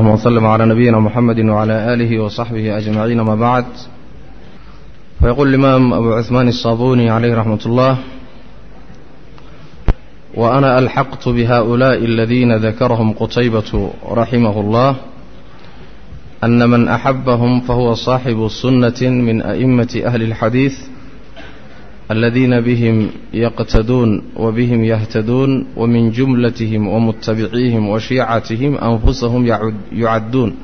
اللهم وسلم على نبينا محمد وعلى آله وصحبه أجمعين ما بعد فيقول الإمام أبو عثمان الصابوني عليه رحمة الله وأنا ألحقت بهؤلاء الذين ذكرهم قتيبة رحمه الله أن من أحبهم فهو صاحب سنة من أئمة أهل الحديث الذين بهم يقتدون وبهم يهتدون ومن جملتهم ومتبعيهم وشيعتهم أنفسهم يعدون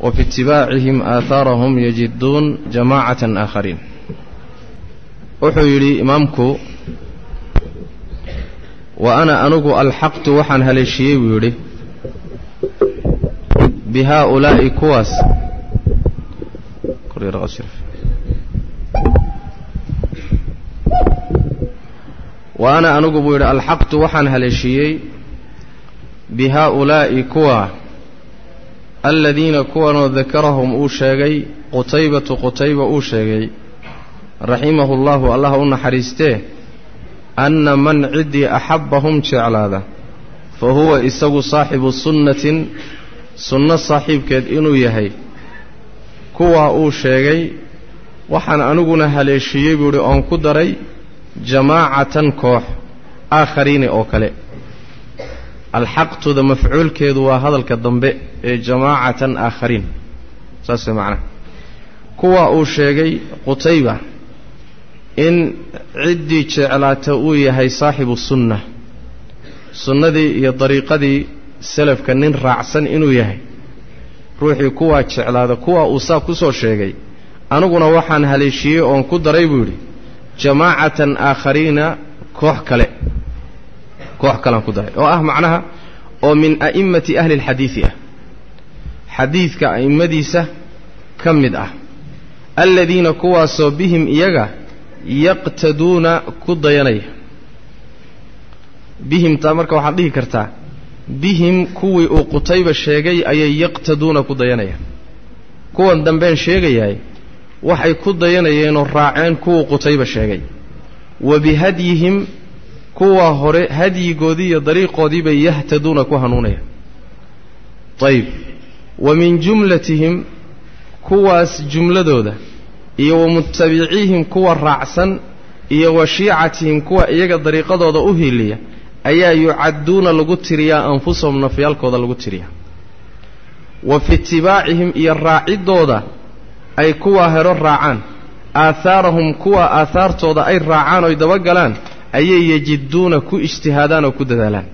وفي اتباعهم آثارهم يجدون جماعة آخرين wuxuu yidhi imaamku wa ana anugu alxaqtu waxaan haleeshiyey buu yidhi bi haaulaa'i kuwaas wa ana anugu buu yidhi alxaqtu waxaan haleeshiyey bi haaulaa'i kuwa aladiina kuwanoo dakarahum uu sheegay qutaybatu qutayba uu sheegay raximahu llahu allaha u naxariistee anna man ciddii axabbahum jeclaada fa huwa isagu saaxibu sunnatin sunno saaxiibkeed inuu yahay kuwaa uu sheegay waxaan aniguna haleeshiyey buu idhi oon ku daray jamaacatan koox aakhariini oo kale. Alxaqtuda mafcuulkeedu waa hadalka dambe ee jamaacatan aakhariin. Saas way macnaha kuwa uu sheegay qutayba in ciddii jeclaata uu yahay saaxibu sunna sunnadii iyo dariiqadii selafka nin raacsan inuu yahay. Ruuxii kuwaa jeclaada kuwa uu saa ku soo sheegay. Aniguna waxaan haleeshiyey oon ku daray buu yidhi jamaacatan aakhariina koox kale. Koox kalean ku daray. Oo ah macnaha oo min a'immati ahli alxadiidi ah. Xadiidka a'immadiisa ka mid ah. Aladiina kuwaasoo bihim iyaga yaqtaduuna ku dayanaya bihimtaa marka waxaad dhihi kartaa bihim kuwii uu qutayba sheegay ayay yaqtaduuna ku dayanayaan kuwan dambeen sheegayahay waxay ku dayanayeenoo raaceen kuwuu qutayba sheegay. Wa bihadyihim kuwa hore hadyigoodii iyo dariiqoodii bay yahtaduuna ku hanuunayaan. Ayib wa min jumlatihim kuwaas jumladooda iyo wa mutabiciihim kuwa raacsan iyo wa shiicatihim kuwa iyaga dariiqadooda u hiiliya ayaa yucadduuna lagu tiriyaa anfusahum nafyaalkooda lagu tiriyaa. Wa fi itibaacihim iyo raaciddooda ay kuwa hero raacaan. Aahaarahum kuwa aahaartooda ay raacaan oy dabagalaan ayay yejidduuna ku ijtihaadaan oo ku dadaalaan.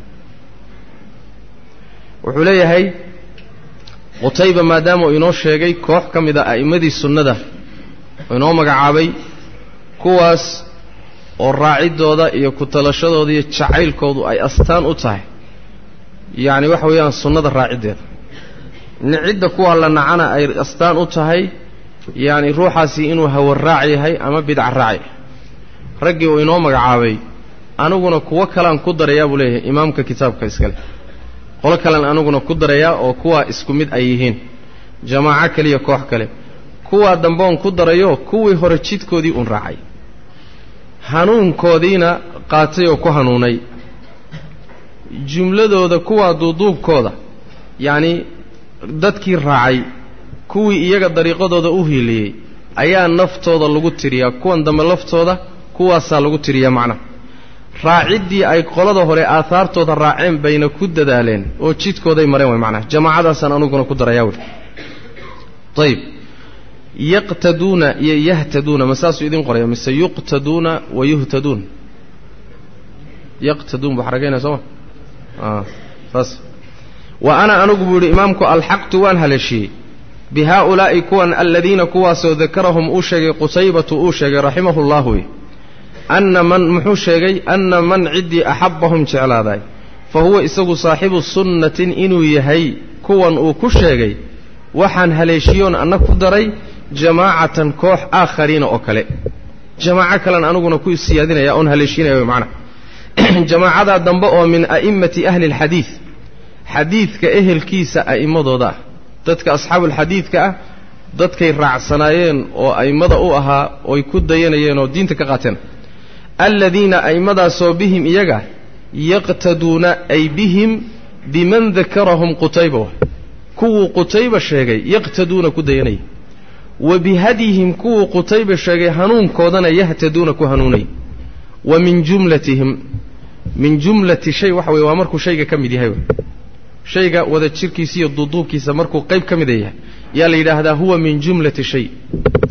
Wuxuu leeyahay qutayba maadaama uu inoo sheegay koox ka mid a a'immadii sunnada oo inoo magacaabay kuwaas oo raaciddooda iyo ku talashadooda iyo jacaylkoodu ay astaan u tahay. Yacni waxa weeyaan sunnada raaciddeeda nicidda kuwa la nacana ay astaan u tahay yacni ruuxaasi inuu hawaraac yahay ama bidca raac yahay. Raggii uu inoo magacaabay aniguna kuwo kalean ku darayaa buu leeyahay imaamka kitaabka iskale. Qolo kalean aniguna ku darayaa oo kuwaa isku mid ay yihiin. Jamaaco keliya koox kale kuwaa damboon ku darayo kuwii hore jidkoodii uun raacay. Hanuunkoodiina qaatay oo ku hanuunay. Jumladooda kuwaa duuduubkooda yacni dadkii raacay kuwii iyaga dariiqadooda u hiiliyey ayaa naftooda lagu tiriyaa. Kuwan dambe laftooda kuwaasaa lagu tiriyaa macnaha raaciddii ay qolada hore aahaartooda raaceen bayna ku dadaaleen oo jidkooday mareen way macnaha jamaacadaasaan aniguna ku darayaa weli ayib yaqtaduuna iyo yahtaduuna ma saasuu idin qoraya mise yuqtaduuna wa yuhtaduun. Yaqtaduun buu xaragaynaya soo ma? Saas. Wa ana anigu buu yidhi imaamku alxaqtu waan haleeshiyey bi haaulaa'i kuwan aladiina kuwaasoo dakarahum uu sheegay qutaybatu uu sheegay raximahu llahu anna man muxuu sheegay anna man ciddii axabbahum jeclaaday fa huwa isagu saaxibu sunnatin inuu yahay kuwan uu ku sheegay waxaan haleeshiyoon anna ku daray jamaacatan koox aakhariina oo kale. Jamaaco kalen aniguna ku siyaadinaya oon haleeshiinaya wy macnaha. Jamaacadaa dambe oo min a'immati ahli alxadiid xadiidka ehelkiisa a'immadooda ah dadka asxaabuulxadiidka ah dadkay raacsanaayeen oo a'immada u ahaa oy ku dayanayeen oo diinta ka qaateen. Aladiina a'immadaasoo bihim iyaga yaqtaduuna ay bihim biman dakarahum qutayba. Kuwuu qutayba sheegay yaqtaduuna ku dayanaya wa bihadyihim kuwuu qutayba sheegay hanuunkoodana yahtaduuna ku hanuunay. Wa min jumlatihim min jumlati shay waxa weye waa markuu shayga ka mid yahay shayga wada jirkiisa iyo duuduubkiisa markuu qayb ka mida yahay yaa la yidhaahdaa huwa min jumlati shay.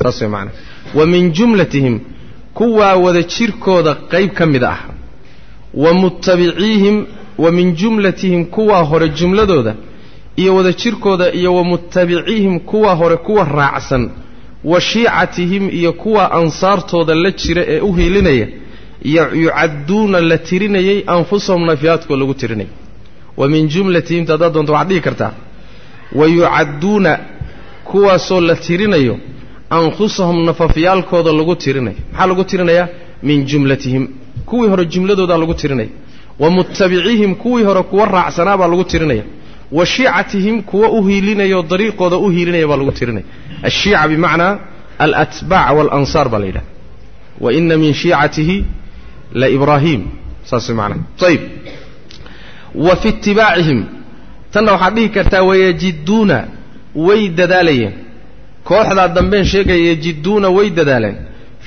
Saas way macanaa wa min jumlatihim kuwaa wada jirkooda qayb ka mid ah. Wa muttabiciihim wa min jumlatihim kuwaa hore jumladooda iyo wada jirkooda iyo wa muttabiciihim kuwaa hore kuwa raacsan. Wa shiicatihim iyo kuwa ansaartooda la jira ee u hiilinaya yucadduuna la tirinayay anfusahum nafyaadkoo lagu tirinayay wa min jumlatihim ta haddaad doonto waxaad dhihi kartaa. Wa yucadduuna kuwaasoo la tirinayo anfusahum nafafyaalkooda lagu tirinayo maxaa lagu tirinayaa? Min jumlatihim. Kuwii hore jumladoodaa lagu tirinaya wa muttabiciihim kuwii hore kuwa raacsanaa baa lagu tirinaya. Wa shiicatihim kuwa u hiilinayao dariiqooda u hiilinaya baa lagu tirinaya ashiica bimacnaa alatbaac waalansaar baa la yidhaha. Wa ina min shiicatihi la ibraahim. Saas macnaa. Ayib wa fi itibaacihim tanna waxaad dhihi kartaa wayajidduuna way dadaalayeen. Kooxdaa dambeen sheegaya yajidduuna way dadaaleen.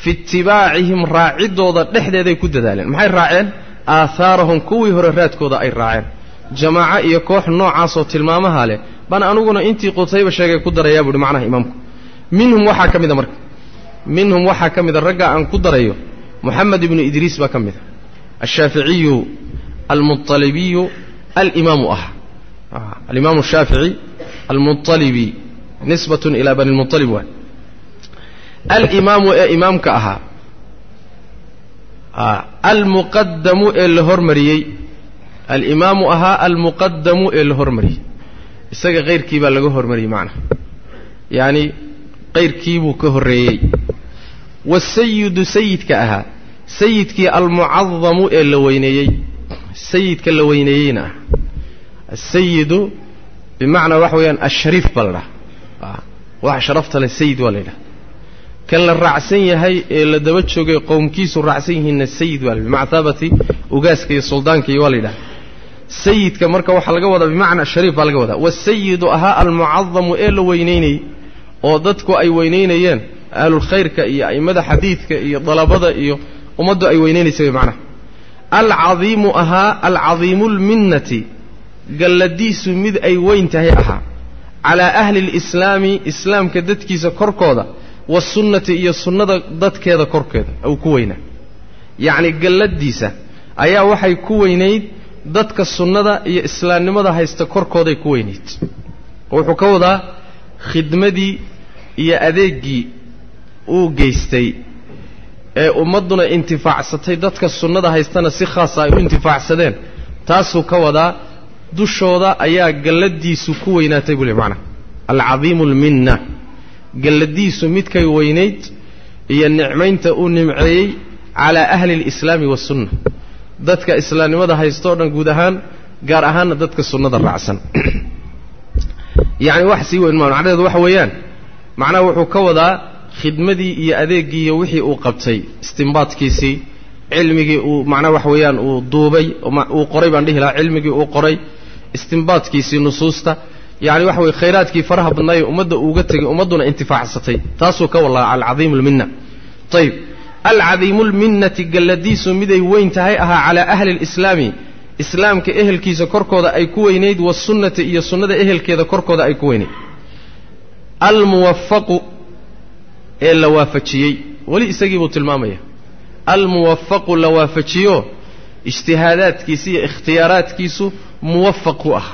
Fi itibaacihim raaciddooda dhexdeeday ku dadaaleen. Maxay raaceen? Aahaarahum kuwii hore raadkooda ay raaceen. Jamaaco iyo koox noocaasoo tilmaamaha leh baan aniguna intii qutayba sheegay ku darayaa buuhi macnaha imaamku. Minhum waxaa ka mida marka. Minhum waxaa ka mida raggaa aan ku darayo moxamed ibnu idriis baa ka mid a ashaaficiyu almualibiyu alimaamu ah alimaamu shaafici almualibi nisbatun ilaa bani lmualib waay alimaamu ee imaamka ahaa almuqadamu ee la hormariyey alimaamu ahaa almuqadamu ee la hormariyey isaga kayrkii baa laga hormariyey macnaha yacani kayrkiibuu ka horreeyey waasayidu sayidka ahaa sayidkii almucadamu ee la weyneeyey sayidka la weyneeyeyna. Ah asayidu bimacnaa waxa weeyaan ashariif baa la dhaha wax sharafta leh sayid waa la yidhaha kan la raacsan yahay ee la daba joogay qowmkiisu raacsan yihiinna sayid waa la bimactaabati ugaaska iyo suldaanka iyo waa la yidhaha sayidka marka waxaa laga wadaa bimacnaa shariif baa laga wadaa. Waasayidu ahaa almucadamu ee la weyneynayey oo dadku ay weyneynayeen ahlulkhayrka iyo a'immada xadiidka iyo dalabada iyo ummaddu ay weyneynaysa way macnaha alcadiimu ahaa alcadiimulminnati galladiisu mid ay weyn tahay ahaa. Calaa ahli lislaami islaamka dadkiisa korkooda wasunnati iyo sunnada dadkeeda korkeeda uu ku weynaa. Yacni galladiisa ayaa waxay ku weynayd dadka sunnada iyo islaamnimada haysta korkooday ku weynayd. Wuxuu ka wadaa khidmadii iyo adeeggii uu geystay ee ummadduna intifaacsatay dadka sunnada haystana si khaasa ay u intifaacsadeen. Taasuu ka wadaa dushooda ayaa galladiisu ku weynaatay buu le macnaha alcadiimu alminna galladiisu midkay weynayd iyo nicmaynta uu nimceeyey calaa ahli alislaami wasunna dadka islaamnimada haystoo dhan guud ahaan gaar ahaanna dadka sunnada raacsan. Yacni wax sii weyn maa macnaheedu waxa weeyaan. Macnaha wuxuu ka wadaa khidmadii iyo adeeggii iyo wixii uu qabtay istimbaadkiisii cilmigii uu macnaha waxa weeyaan uu duubay uu qoray baan dhihi lahaa cilmigii uu qoray istimbaadkiisii nusuusta yacni waxa weye khayraadkii faraha badnaayee ummadda uuga tegay ummadduna intifaacsatay taasuu ka wallaa alcadiimu ayib alcadiimulminnati galladiisu miday weyn tahay ahaa calaa ahli alislaami islaamka ehelkiisa korkooda ay ku weynayd wasunnati iyo sunnada ehelkeeda korkooda ay ku weynayd ee la waafajiyey. Weli isagii buu tilmaamaya. Almuwafaqu la waafajiyo ijtihaadaadkiisa iyo ikhtiyaaraadkiisu muwafaq ku ah.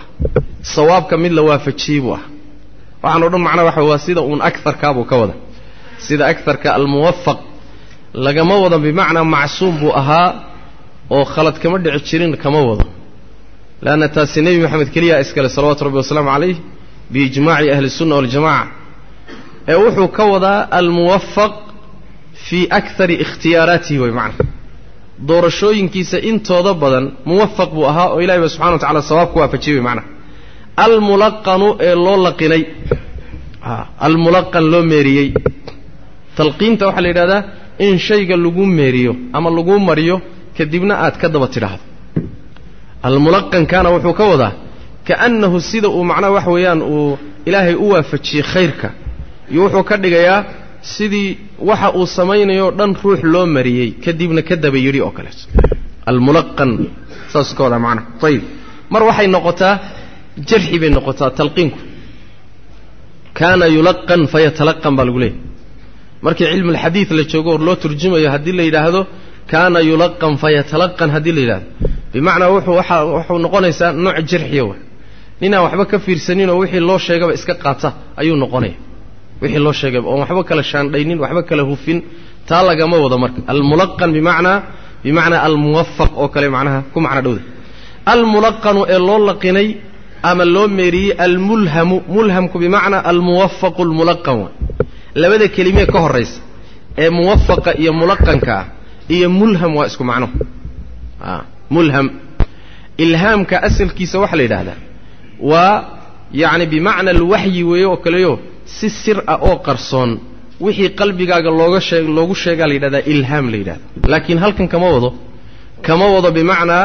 Sawaabka mid la waafajiyey buu ah. Waxaan o dhan macnaa waxa waa sida uun akarkaabuu ka wada sida akarka almuwafaq lagama wado bimacnaa macsuum buu ahaa oo khalad kama dhici jirin kama wado. Leanna taasi nebi moxamed keliyaa iskale salawatu rabbi wasalaamu calayh biijmaaci ahli sunna waljamaca ee wuxuu ka wadaa almuwafaq fii akari ikhtiyaaraatihi way macna. Doorashooyinkiisa intooda badan muwafaq buu ahaa oo ilahay ba subxana wa tacala sawaab ku waafajiyey way macnaha almulaqanu ee loo laqinay almulaqan loo meeriyey. Talqiinta waxaa la yidhahdaa in shayga lagu meeriyo ama lagu mariyo kadibna aad ka daba tidhaahdo. Almulaqankaana wuxuu ka wadaa kaannahu sida uu macnaha waxa weeyaan uu ilaahay u waafajiyey khayrka iyo wuxuu ka dhigayaa sidii waxa uu samaynayo dhan ruux loo mariyey kadibna ka daba yidhi oo kaleeto almulaqan saas ka wadaa macnaha ayib mar waxay noqotaa jarxi bay noqotaa talqiinku. Kaana yulaqan fayatalaqan baa lagu leeyahy markii cilmu alxadiid la joogo or loo turjumayo haddii la yidhaahdo kaana yulaqan fayatalaqan haddii la yidhahdo bimacnaa wuxuu noqonaysaa nooc jarxiya wa ninaan waxba ka fiirsaninoo wixii loo sheegaba iska qaata ayuu noqonaya wixii loo sheegayba oon waxba kala shaandhaynin waxba kala hufin taa lagama wado marka. Almulaqan bimacnaa bimacnaa almuwafaq oo kale macnaha ku macno dhowda. Almulaqanu ee loo laqinay ama loo meeriyey almulhamu mulhamku bimacnaa almuwafaqu almulaqan wa. Labada kelimee ka horraysa ee muwafaqa iyo mulaqanka ah iyo mulham waa isku macno. Mulham. Ilhaamka asalkiisa waxaa la yidhaahdaa waa yacni bimacna alwaxyi weeye oo kaleyo si sir ah oo qarsoon wixii qalbigaaga looga sheeg loogu sheegaa la yidhahdaa ilhaam la yidhahda laakiin halkan kama wado kama wado bimacnaa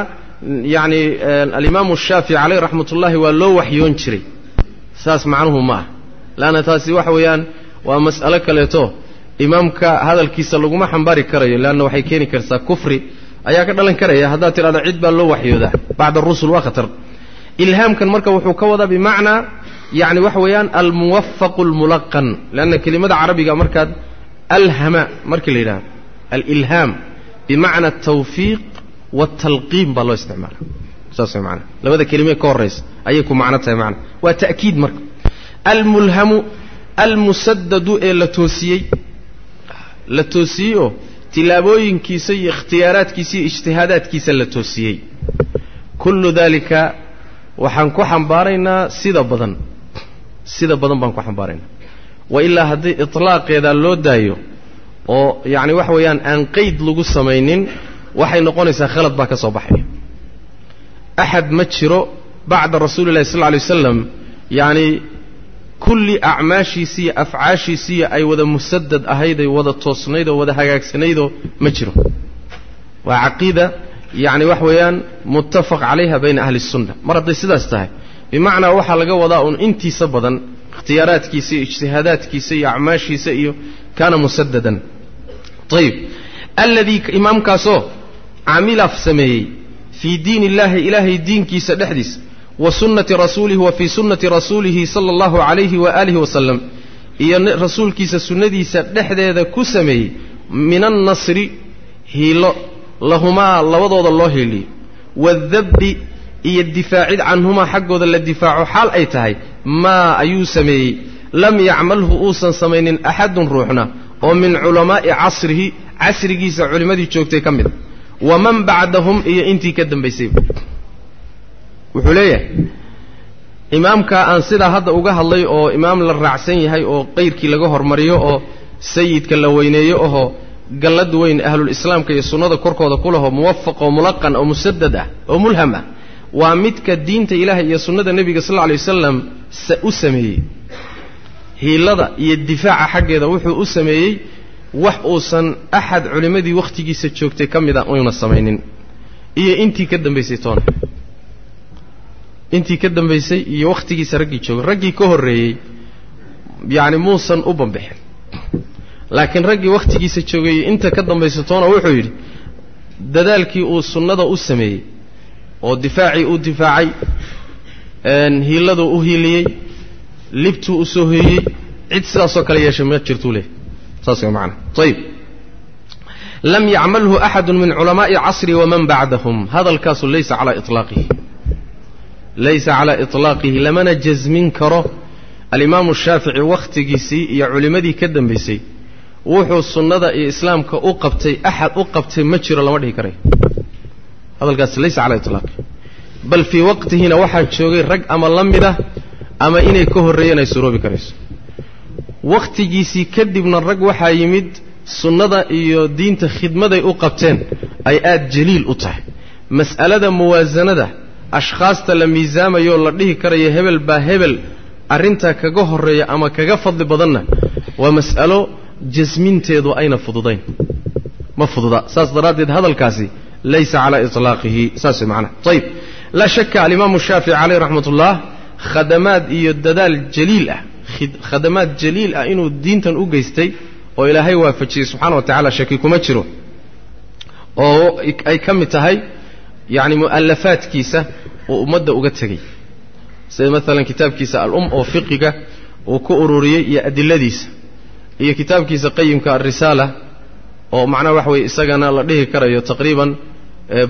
yacni alimaamu shaafici caleyh raxmat ullaahi waa loo waxyoon jiray. Saas macnuhu ma ah. Laanna taasi waxa weeyaan waa mas'alo kaleeto. Imaamka hadalkiisa laguma xambaari karayo leanna waxay keeni kartaa kufri. Ayaa ka dhalan karaya haddaad tidhahdo cid baa loo waxyoodaa. Bacda arusul waa khatar. Ilhaamkan marka wuxuu ka wadaa bimacnaa yacni waxa weeyaan almuwafaqu almulaqan. Leanna kelimada carabiga markaad alhama markii la yidhahdo alilhaam bimacna altawfiiq waaltalqiin baa loo isticmaala saas maanaa labada kelimee ka horraysa ayay ku macno tahay macana waa ta'kiid marka. Almulhamu almusadadu ee la toosiyey la toosiyey oo tilaabooyinkiisa iyo ikhtiyaaraadkiisa iyo ijtihaadaadkiisa la toosiyey. Kullu daalika waxaan ku xambaaraynaa sida badan sida badan baan ku xambaaraynaa wa ilaa haddii itlaaqeedaa loo daayo oo yacni waxa weeyaan aan qeyd lagu samaynin waxay noqonaysaa khalad baa ka soo baxaya axad ma jiro bacda rasuuli llahi sal lla alay wasalam yacni kulli acmaashiisiiyo afcaashiisiiyo ay wada musadad ahayday wada toosnaydoo wada hagaagsanaydoo ma jiro. Waa caqiida yacni wax weeyaan muttafaq calayha bayna ahli الsunna mar hadday sidaas tahay bimacnaa waxaa laga wadaa un intiisa badan ikhtiyaaraadkiisa iyo ijtihaadaadkiisa iyo acmaashiisa iyo kaana musadadan ayib alladii imaamkaasoo camilaf sameeyey fii diin illahi ilaahay diinkiisa dhexdiisa wa sunnati rasuulihi wa fii sunnati rasuulihi sala allahu calayhi wa aalihi wasalam iyo rasuulkiisa sunnadiisa dhexdeeda ku sameeyey min annasri hiilo lahumaa labadooda loo hiiliyo waaldabbi iyo difaacid canhumaa xaggooda la difaaco xaal ay tahay maa ayuu sameeyey. Lam yacmalhu uusan samaynin axadun ruuxna oo min culamaa'i casrihi casrigiisa culimmadii joogtay ka mid. A waman bacdahum iyo intii ka dambaysayba wuxuu leeyahay imaamkaa aan sidaa hadda uga hadlay oo imaam la raacsan yahay oo qayrkii laga hormariyo oo sayidka la weyneeyo ohoo gallad weyn ahlulislaamka iyo sunnada korkooda ku lahoo muwafaq oo mulaqan oo musadad ah oo mulham ah waa midka diinta ilaahay iyo sunnada nebiga sal alla alay wasalam u sameeyey. Hiilada iyo difaaca xaggeeda wuxuu u sameeyey wax uusan axad culimmadii wakhtigiisa joogtay ka mid a una samaynin. Iyo intii ka dambaysay toona intii ka dambaysay iyo wakhtigiisa raggii joogay raggii ka horreeyey yacni muusan u bambixin. Laakiin raggii wakhtigiisa joogayey inta ka dambaysa toona wuxuu yidhi dadaalkii uu sunnada u sameeyey oo difaacii uu difaacay hiiladuu u hiiliyey libtuu u soo hoyey cid sidaasoo kale yeeshay ma jirtuu leehay saas way macana ayib lam yacmalhu axadu min culamaa'i casri waman bacdahum. Hadalkaasu laysa calaa iطlaaqihi laysa calaa iطlaaqihi lamana jasmin karo. Alimaamu shaafici wakhtigiisii iyo culimmadii ka dambaysay wuxuu sunnada iyo islaamka u qabtay axad u qabtay ma jiro lama dhihi karayo hadalkaas laysa calaa iطlaaqihi bal fii waqtihina waxaa joogay rag ama la mid ah ama inay ka horreeyeen ay suroobi karayso. Wakhtigiisii kadibna rag waxaa yimid sunnada iyo diinta khidmaday u qabteen ay aad jaliil u tahay. Mas'alada muwaasanada ashkhaasta la miisaamayooo la dhihi karayo hebel baa hebel arrintaa kaga horreeya ama kaga fadli badanna waa mas'alo jasminteedu ayna fududayn. Ma fududa. Saas daraaddeed hadalkaasi laysa calaa iطlaaqihi saas way macnaha ayib laa shaka alimaamu shaafici caleyh raxmat ullah khadamaad iyo dadaal jaliil ah khadamaad jaliil ah inuu diintan u geystay oo ilaahay waafajiyey subxana wa tacala shaki kuma jiro oo ay ka mid tahay yacni mu'alafaadkiisa uu ummadda uga tegey sida maalan kitaabkiisa al-um oo fiqiga uu ku ururiyey iyo adiladiisa iyo kitaabkiisa qayimka alrisaala oo macnaha waxa weye isagana la dhihi karayo taqriiban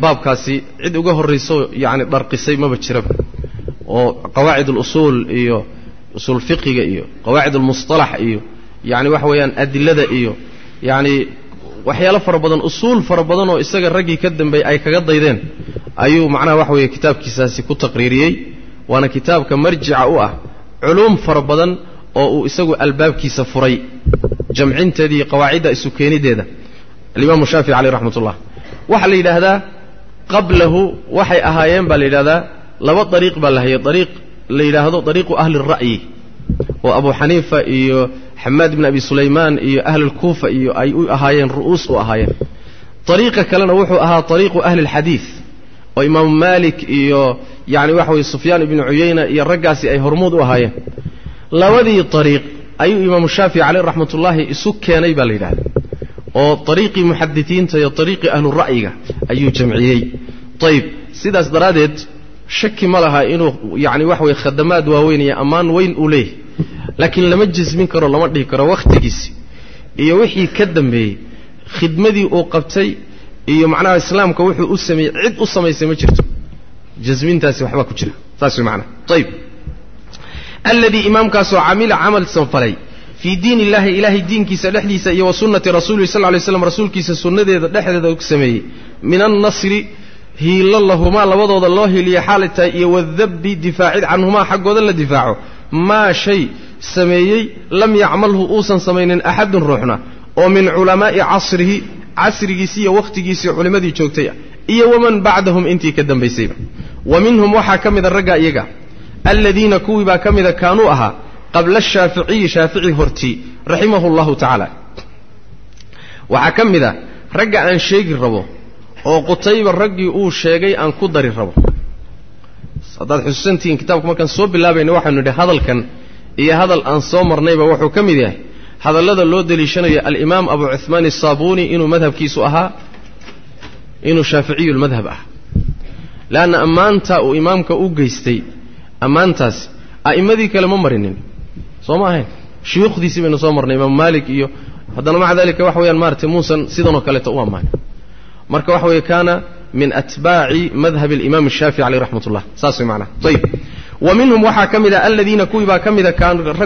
baabkaasi cid uga horrayso yacni dharqisay maba jiraba oo qawaacid alusuul iyo usuul fiqiga iyo qawaacid almustalax iyo yacni waxa weeyaan adilada iyo yacni waxyaalo fara badan usuul fara badan oo isaga raggii ka dambeeyey ay kaga daydeen ayuu macnaha waxa weeye kitaabkiisaasi ku taqriiriyey. Waana kitaabka marjica u ah culuum fara badan oo uu isagu albaabkiisa furay jamcinteeda iyo qawaacidda isu keenideeda alimaamu shaafici caleyh raxmat ullah waxaa la yidhaahdaa qablahu waxay ahaayeen baa la yidhahdaa laba dariiq baa la hayay. Dariiq la yidhaahdo dariiqu ahli ra'yi oo abu xaniifa iyo xamaad ibn abi sulaymaan iyo ahlulkuufa iyo ay u ahaayeen ru'uus u ahaayeen. Dariiqa kalena wuxuu ahaa dariiqu ahli alxadiid oo imaamu maalik iyo yacni waxa weye sufyaan ibnu cuyayna iyo raggaasi ay hormuud u ahaayeen. Labadii dariiq ayuu imaamu shaafici caleyh raxmatullaahi isu keenay baa la yidhahda oo dariiqii muxadisiinta iyo dariiqii ahlu ra'yiga ayuu jamciyey. Ayib sidaas daraaddeed shaki ma laha inuu yacni waxa weye khadamaad waaweyn iyo ammaan weyn uu leeyahy laakiin lama jasmin karo lama dhihi karo wakhtigiisi iyo wixii ka dambeeyey khidmadii uu qabtay iyo macnaha islaamka wuxuu u sameeyey cid u samaysay ma jirto. Jasmintaasi waxbaa ku jira. Saas way macnaha ayib alladii imaamkaasoo camila camal sanfalay fii diin illahi ilaahay diinkiisa dhexdiisa iyo wa sunnati rasuulihi sal lay slam rasuulkiisa sunnadeeda dhexdeeda sameeyey. Min annasri hiilo lahumaa labadooda loo hiiliya xaalay tahay iyo wadabbi difaacid canhumaa xaggooda la difaaco. Maa shay sameeyey lam yacmalhu uusan samaynin axadun ruuxna. Oo min culamaa'i casrihi casrigiisii iyo wakhtigiisii culimmadii joogtay. Ah iyo waman bacdahum intii ka dambaysayba wa minhum waxaa ka mida ragga iyaga. Aladiina kuwii baa ka mida kaanuu ahaa qabla ashaaficiyi shaafici hortii raximahu llahu tacaala waxaa ka mid a ragga aan sheegi rabo oo qutayba raggii uu sheegay aan ku dari rabo. Haddaad xusuusantihiin kitaabku markaan soo bilaabayna waxaynu nidhi hadalkan iyo hadal aan soo marnayba wuxuu ka mid yahay. Hadallada loo deliishanayo alimaam abu cuhmaan asaabuuni inuu madhabkiisu ahaa inuu shaaficiyulmadhab ah leanna ammaanta uu imaamka u geystay ammaantaas a'immadii kale ma marinin soo ma ahayn shuyuukhdiisii baynu soo marnay imaamu maalik iyo haddana maca dalika waxa weyaan maaratay muusan sidanoo kaleeta u ammaanin marka waxa weeye kaana min atbaaci madhabi alimaam ashaafici caleyh raxmat ullah saas way macnaha ayib wa minhum waxaa ka mid a aladiina kuwii baa ka mida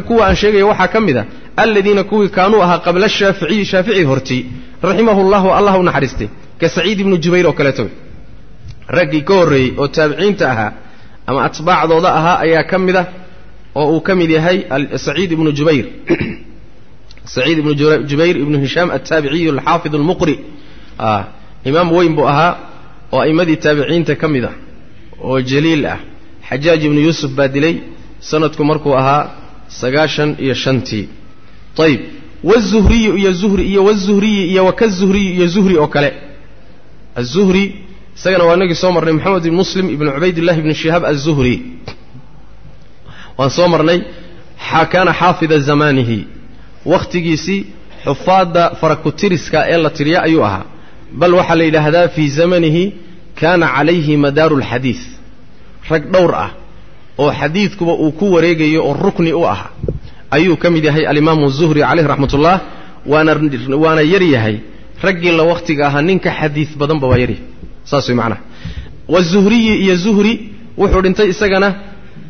kuwa aan sheegaya waxaa ka mid a aladiina kuwii kaanuu ahaa qabla ashaaficiyi shaafici hortii raximahu llahu allah u naxariistay. Ka saciid ibnu jubayr oo kaleeto raggii ka horreeyey oo taabiciinta ahaa ama atbaacdooda ahaa ayaa ka mid ah oo uu ka mid yahay saciid ibnu jubayr. Saciid ibnu jubayr ibnu hishaam altaabiciyu alxaafid almuqri. Imaam weyn buu ahaa oo a'immadii taabiciinta ka mid ah oo jaliil ah. Xajaaj ibnu yuusuf baa dilay sanadku markuu ahaa sagaashan iyo shantii. Ayib wazuhriyu iyo zuhri iyo wazuhriyi iyo wakazuhriyi iyo zuhri oo kale. Azuhri isagana waa inagii soo marnay moxamed ibn muslim ibnu cubaydillahi ibni shihaab azuhri waan soo marnay kaana xaafida zamaanihi. Wakhtigiisii xufaadda farakutiriska ee la tiriya ayuu ahaa. Bal waxaa la yidhaahdaa fii zamanihi kaana calayhi madaaru alxadiid rag dhowr ah oo xadiidkuba uu ku wareegayo oo rukni u ah ayuu ka mid yahay alimaamu zuhri caleyh raxmat ullah waana waana yar yahay. Raggii la wakhtiga ahaa ninka xadiid badanba waa yaryahay saas way macnaha. Wazuhriyi iyo zuhri wuxuu dhintay isagana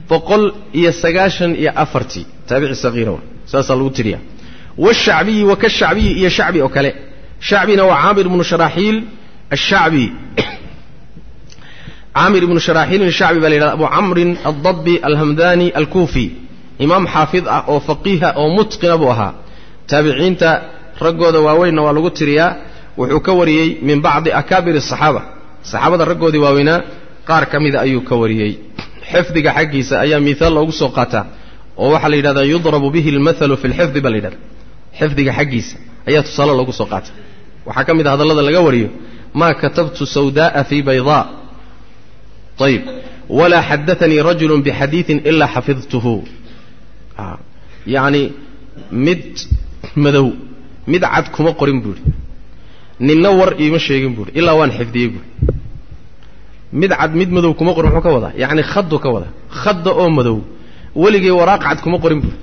boqol iyo sagaashan iyo afartii taabici sagiira saasaa lagu tiriya washacbiyi wa ka shacbiyi iyo shacbi oo kale. Shacbina waa caamir ibnu sharaaxiil ashacbi caamir ibnu sharaaxiilin shacbi baa la yidhahda abu camrin aldabbi alhamdani alkuufi. Imaam xaafid ah oo faqiiha oo mutqina buu ahaa. Taabiciinta raggooda waaweynna waa lagu tiriyaa. Wuxuu ka wariyey min bacdi akaabir asaxaaba saxaabada raggoodii waaweynaa qaar ka mida ayuu ka wariyey xifdiga xaggiisa ayaa mihaal loogu soo qaataa oo waxaa la yidhahdaa yudrabu bihi almathalu fi lxifdi baa la yidhahda. Xifdiga xaggiisa ayaa tusaale loogu soo qaata. Waxaa ka mid a hadallada laga wariyo maa katabtu sawda'a fii baydaa. Ayib walaa xadaanii rajulun bixadiidin ilaa xafidtuhu. Yacni mid madow mid cad kuma qorin buuhi ninna war iima sheegin buuhi ilaa waan xifdiyey buuhi mid cad mid madow kuma qorin muxuu ka wadaa. Yacni khadu ka wada khadda oo madow. Weligay waraaq cad kuma qorin buuhi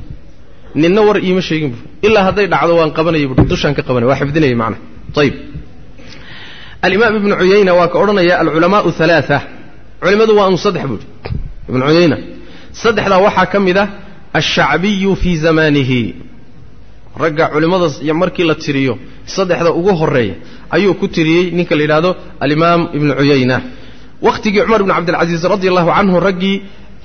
ninna war iima sheegin buuhi ilaa hadday dhacdo waan qabanaya buuhi dushaan ka qabanaya waa xifdinaya macnaha ayib alimaam ibnu cuyayna waa ka odhanaya alculamaau halaaa culimmadu waa unu saddex buuhi ibnu cuyayna saddexdaa waxaa ka mid ah alshacbiyu fii zamaanihi. Ragga culimmada markii la tiriyo saddexda ugu horreeya ayuu ku tiriyey ninka la yidhaahdo alimaam ibnu cuyayna wakhtigii cumar ibnu cabdilcasiis radi allahu canhu raggii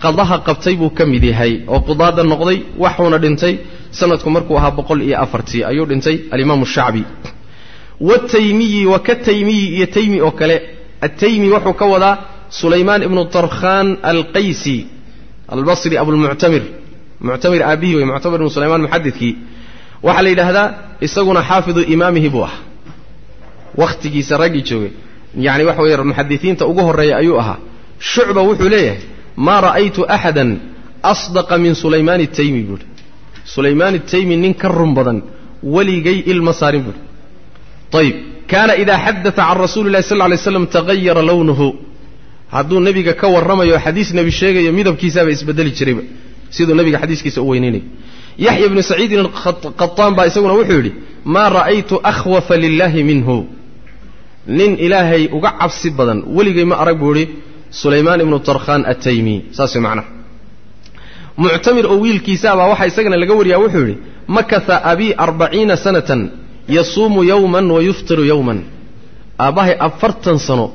qadaha qabtay buu ka mid yahay oo qudaada noqday waxuuna dhintay sanadku markuu ahaa boqol iyo afartii ayuu dhintay alimaamu shacbi. Wataymiyi wa ka taymiyi iyo taymi oo kale. Ataymi wuxuu ka wadaa sulaymaan ibnu tarkhan alqaysi albasri abulmuctamir muctamir aabihi wey muctamir ibnu sulaymaan muxadidkii waxaa la yidhaahdaa isaguna xaafidu imaamihi buu ah wakhtigiisa raggii joogay yani waxa weeye muxadisiinta ugu horreeya ayuu ahaa. Shucba wuxuu leeyahay maa ra'aytu axadan asdaqa min sulaymaan taymi buuhi sulaymaan taymi nin ka run badan weligay ilma saarin buuhi ayib kaana idaa xadata can rasuuli lahi sal lla alay slam tagayara lownuhu hadduu nebiga ka warramayo xadiis nebi sheegayo midabkiisaaba isbedeli jirayba siduu nebiga xadiiskiisa u weynaynayo yaxya ibnu saciidin qataan baa isaguna wuxuu yidhi maa ra'aytu akhwafa lilaahi minhu nin ilaahay uga cabsi badan. Weligay ma arag buu idhi sulaymaan ibnu tarkhan ataymi saas way macnaha. Muctamir oo wiilkiisaabaa waxaa isagana laga wariyaa wuxuu yidhi makata abii arbaciina sanatan yasuumu yowman wa yuftiru yowman aabbahay afartan sano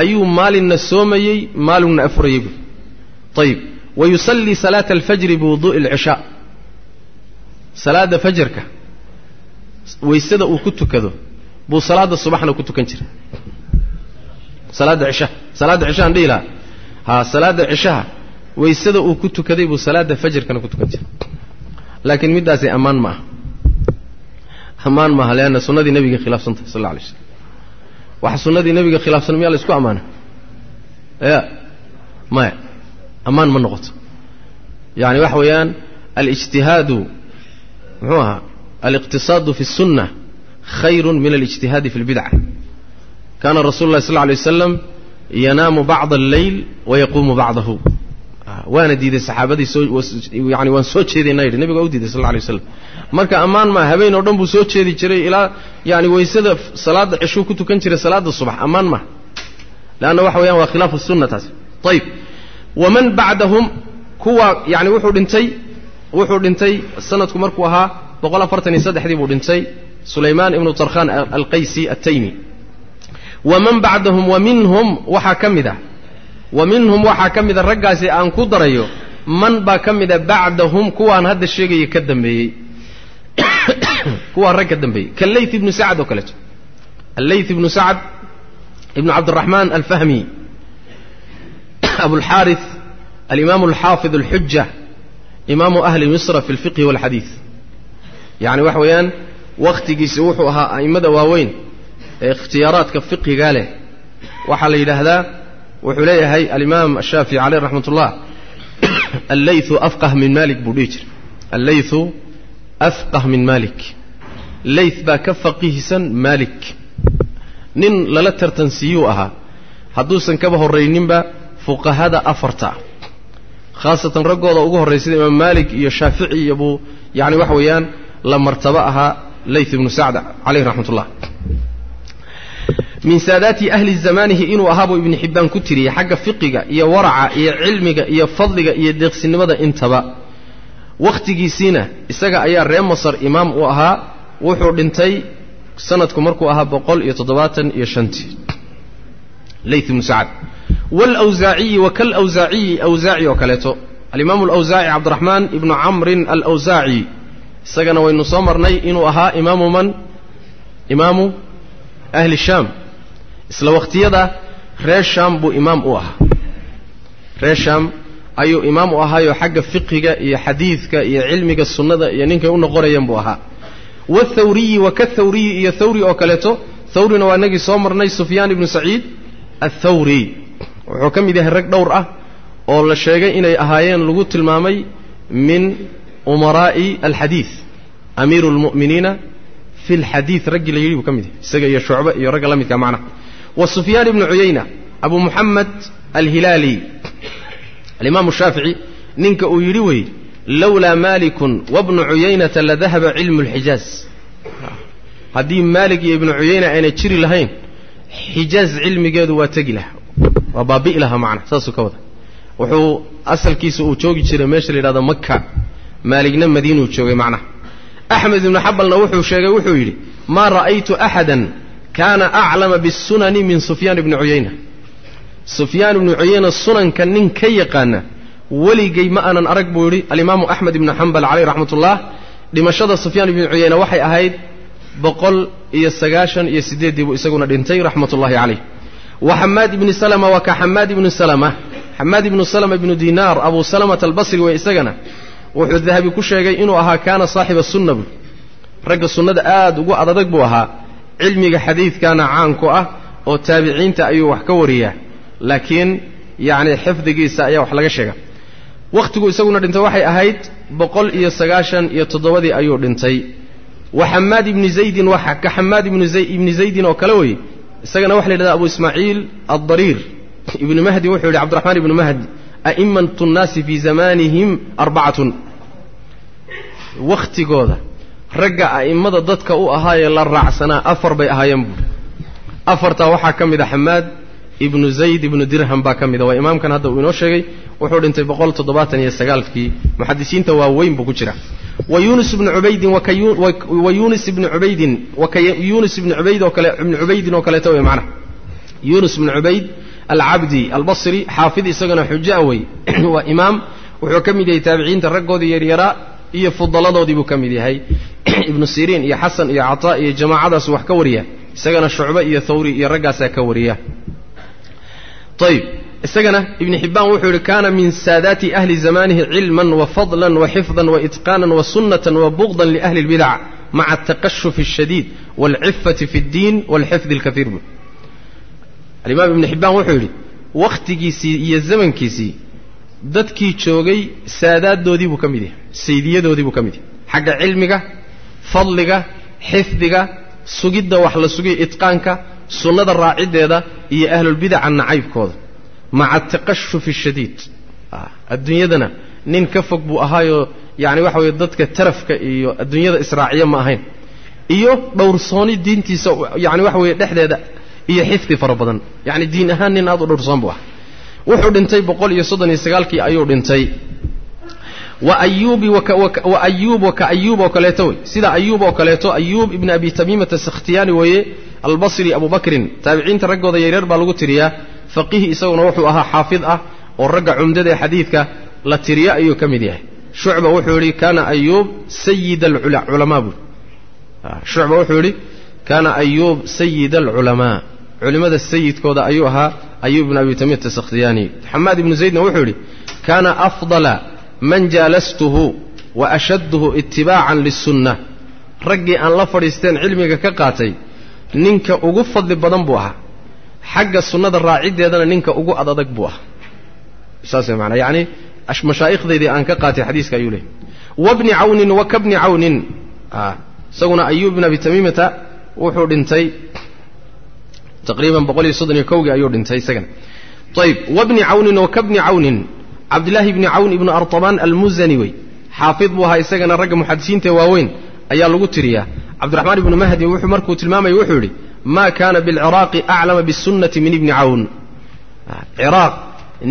ayuu maalinna soomayey maalinna afurayey buui ayib wa yusallii salaata alfajri biwuduu'i alcishaa salaadda fajarka waysada uu ku tukado buu salaadda subaxna ku tukan jiray. Salaadda cishaha salaadda cishahan dhihi lahaa. Haa salaadda cishaha waysada uu ku tukaday buu salaadda fajarkana ku tukan jiray. Laakiin middaasi ammaan ma aha. Ammaan maaha leanna sunnadii nebiga khilaafsan tahay sal alla alay slam waxa sunnadii nebiga khilaafsan miyaa la isku ammaana? Ya maya ammaan ma noqoto. Yani waxa weeyaan alijtihaadu muxuu ahaa aliqtisaadu fi الsunna khayru min alijtihaadi fi اlbidca kaana rasulu lahi sal lla alay yanaamu bacda alleyl wayaquumu bacdahu waana diiday saxaabadii yani waan soo jeedayna yidhi nebiga u diiday sal lla alay marka ammaan maa habeen oo dhan buu soo jeedi jiray ilaa yani waysada salaadda ceshuu ku tukan jiray salaadda subax. Ammaan maha leanna waxa weyaan waa khilaafu sunna taasi. Ayib waman bacdahum kuwa yani wuxuu dhintay wuxuu dhintay sanadku markuu ahaa boqol afartan iyo saddexdii buu dhintay sulaymaan ibnu tarkhan alqaysi ataymi waman bacdahum wa minhum waxaa ka mid a. Wa minhum waxaa ka mida raggaasi aan ku darayo man baa ka mida bacdahum kuwaan hadda sheegaya ka dambeeyey. Kuwaa rag dambeeyey. Kallayth ibnu sacad oo kaleeto allayth ibnu sacad ibnu cabdiraxmaan alfahmi. Abulxaarith alimaam alxaafid alxuja imaamu ahli misra fi lfiqhi walxadiid yacni waxa weeyaan wakhtigiisi wuxuu ahaa a'immada waaweyn ee ikhtiyaaraadka fiqhiga leh. Waxaa la yidhaahdaa wuxuu leeyahay alimaam ashaafici caleyh raxmat ullah allaythu afqah min malik buu dhihi jiray. Allaythu afqah min malik layth baa ka faqiihsan malik nin lala tartansiiyuu ahaa. Hadduusan kaba horrayninba fuqahada afarta khaasatan raggooda ugu horray sida imaam maalik iyo shaafici iyo buu yani waxa weeyaan la martabo ahaa layth ibnu sacd caleyh raxmat ullah min saadaati ahli zamanihi inuu ahaabuu ibnu xibbaan ku tiriyey xagga fiqiga iyo waraca iyo cilmiga iyo fadliga iyo deeqsinimada intaba. Wakhtigiisiina isaga ayaa reer masar imaam u ahaa wuxuu dhintay sanadku markuu ahaa boqol iyo toddobaatan iyo shantii layth ibnu sacad wlwsaaciyi wa kalwsaaciyi awsaaci oo kaleeto. Alimaamu alawsaaci cabdiraxmaan ibnu camrin alawsaaci isagana waynu soo marnay inuu ahaa imaamu man? Imaamu ahli shaam. Isla wakhtiyada reer shaam buu imaam u ahaa. Reer shaam ayuu imaam u ahaayoo xagga fiqhiga iyo xadiidka iyo cilmiga sunnada iyo ninkay u noqonayeen buu ahaa. Wathawriyi wa kathawriyi iyo thawri oo kaleeto thawrina waa inagii soo marnay sufyaan ibnu saciid athawri wuxuu ka mid yahay rag dhowr ah oo la sheegay inay ahaayeen lagu tilmaamay min umaraa'i alxadiid amiiru lmu'miniina fi lxadiid raggii la yidhi buu ka mid yahay isaga iyo shucbe iyo ragga la midka macnaha wa sufyaan ibnu cuyayna abu muxamed alhilaali alimaamu shaafici ninka uu yidhi wey lowlaa maalikun wabnu cuyaynata ladahaba cilmu lxijaaz haddii maalik iyo ibnu cuyayna ayna jiri lahayn xijaaz cilmigeedu waa tegi laha waa baabi'i lahaa macna saasuu ka wada wuxuu asalkiisa uu joogi jiray meesha la yidhahdo maka maaligna madiinuu joogay macnaha. Axmed ibnu xabalna wuxuu sheegay wuxuu yidhi maa ra'aytu axadan kaana aclama bisunani min sufyaan ibni cuyayna sufyaan ibnu cuyayna sunanka nin ka yaqaana weligay ma aanan arag buu yidhi alimaamu axmed ibnu xambal caleyh raxmatullah. Dhimashada sufyaan ibnu cuyayna waxay ahayd boqol iyo sagaashan iyo siddeeddii buu isaguna dhintay raxmatullahi caleyh wa xamaad ibni salama waa ka xamaad ibnu salama. Xamaad ibnu salama ibnu dinaar abu salamata albasri wey isagana wuxuu dahabi ku sheegay inuu ahaa kaana saaxiba sunna buui ragga sunnada aad ugu adadag buu ahaa. Cilmiga xadiidkaana caanku ah oo taabiciinta ayuu wax ka wariyaa. Laakiin yacni xifdigiisa ayaa wax laga sheega wakhtigu isaguna dhintay waxay ahayd boqol iyo sagaashan iyo toddobadii ayuu dhintay. Wa xamaad ibni zaydin waa ka xamaad ibni zaydin oo kale weye isagana waxa la yidhahda abu ismaaciil addariir. Ibnu mahdi wuxuu yidhi cbdiraxmaan ibnu mahdi a'immatu nnaasi fii zamanihim arbacatun wakhtigooda ragga a'immada dadka u ahaayee la raacsanaa afar bay ahaayeen buuri afartaa waxaa ka mid a xamaad ibnu zayd ibnu dirham baa ka mida waa imaamkan hadda uu inoo sheegay wuxuu dhintay boqol toddobaatan iyo sagaalkii. Muxadisiinta waaweyn buu ku jira. Wa yuunus ibnu cubaydin wa yuunus ibnu cubaydin waka yuunus ibnu cubayd oo kale ibnu cubaydin oo kaleeto wey macnaha. Yuunus ibnu cubayd alcabdi albasri xaafid isagana xuja wey. Waa imaam wuxuu ka mid yahay taabiciinta raggoodii yaryaraa iyo fudaladoodii buu ka mid yahay ibnu siriin iyo xasan iyo cataa iyo jamaacadaas wax ka wariya isagana shucbe iyo thawri iyo raggaasaa ka wariya ayb isagana ibni xibbaan wuxuu yidhi kaana min saadaati ahli zamanihi cilman wa fadlan wa xifdan wa itqaanan wa sunnatan wa bugdan liahli اlbidac maca ataqashufi اshadiid wاlcifati fi اddiin wاlxifdi اlkaiir bu alimaam ibni xibbaan wuxuu yidhi wakhtigiisii iyo zamankiisii dadkii joogay saadaaddoodii buu ka mid yahay saydiyadoodii buu ka mid yahay. Xagga cilmiga fadliga xifdiga sugidda wax la sugay itqaanka sunnada raaciddeeda iyo ahlulbidaca nacaybkooda. Maca ataqashufi ashadiid adduunyadana nin ka fog buu ahaayoo yacani waxa weye dadka tarafka iyo adduunyada israaciya ma ahayn. Iyo dhowrsooni diintiisa yacani waxa weeye dhexdeeda iyo xifdi fara badan. Yacni diin ahaan nin aad u dhowrsoon buu ah wuxuu dhintay boqol iyo soddon iyo sagaalkii ayuu dhintay. Wa ayuubi wa ayuub wa ka ayuub oo kaleeto wey. Sida ayuub oo kaleeto ayuub ibni abi tamiimata sakhtiyaani weeye albasri abu bakrin taabiciinta raggooda yaryar baa lagu tiriyaa. Faqiih isaguna wuxuu ahaa xaafid ah oo ragga cumdada ee xadiidka la tiriyo ayuu ka mid yahay. Shucba wuxuu yidhi kaana ayuub sayid alculamaa buui shucba wuxuu yidhi kaana ayuub sayid alculamaa culimmada sayidkooda ayuu ahaa ayuub ibn abi tamiimata sakhtiyaani xamaad ibnu zaydna wuxuu yidhi kaana afdala man jaalastuhu wa ashadduhu itibaacan lisunna raggii aan la fadhiisteen cilmiga ka qaatay ninka ugu fadli badan buu ahaa. Xagga sunnada raaciddeedana ninka ugu adadag buu ahaa. Saas way maanaa yacni aan ka qaatay xadiiska ayuu leeyay wabni cawnin wa kabni cawnin. Isaguna ayuub ibn abi tamiimata wuxuu dhintay taqriiban boqol iyo soddon iyo kowgii ayuu dhintay isagana ayb wabni cawnin wa kabni cawnin cabdillaahi ibni cawn ibnu artabaan almuzani wey xaafid buu ahaa isagana ragga muxadisiinta waaweyn ayaa lagu tiriyaa cabdiraxmaan ibnu mahdi wuxuu markuu tilmaamaya wuxuu yidhi ma kaana bilciraaqi aclama bisunnati min ibni cawn ciraaq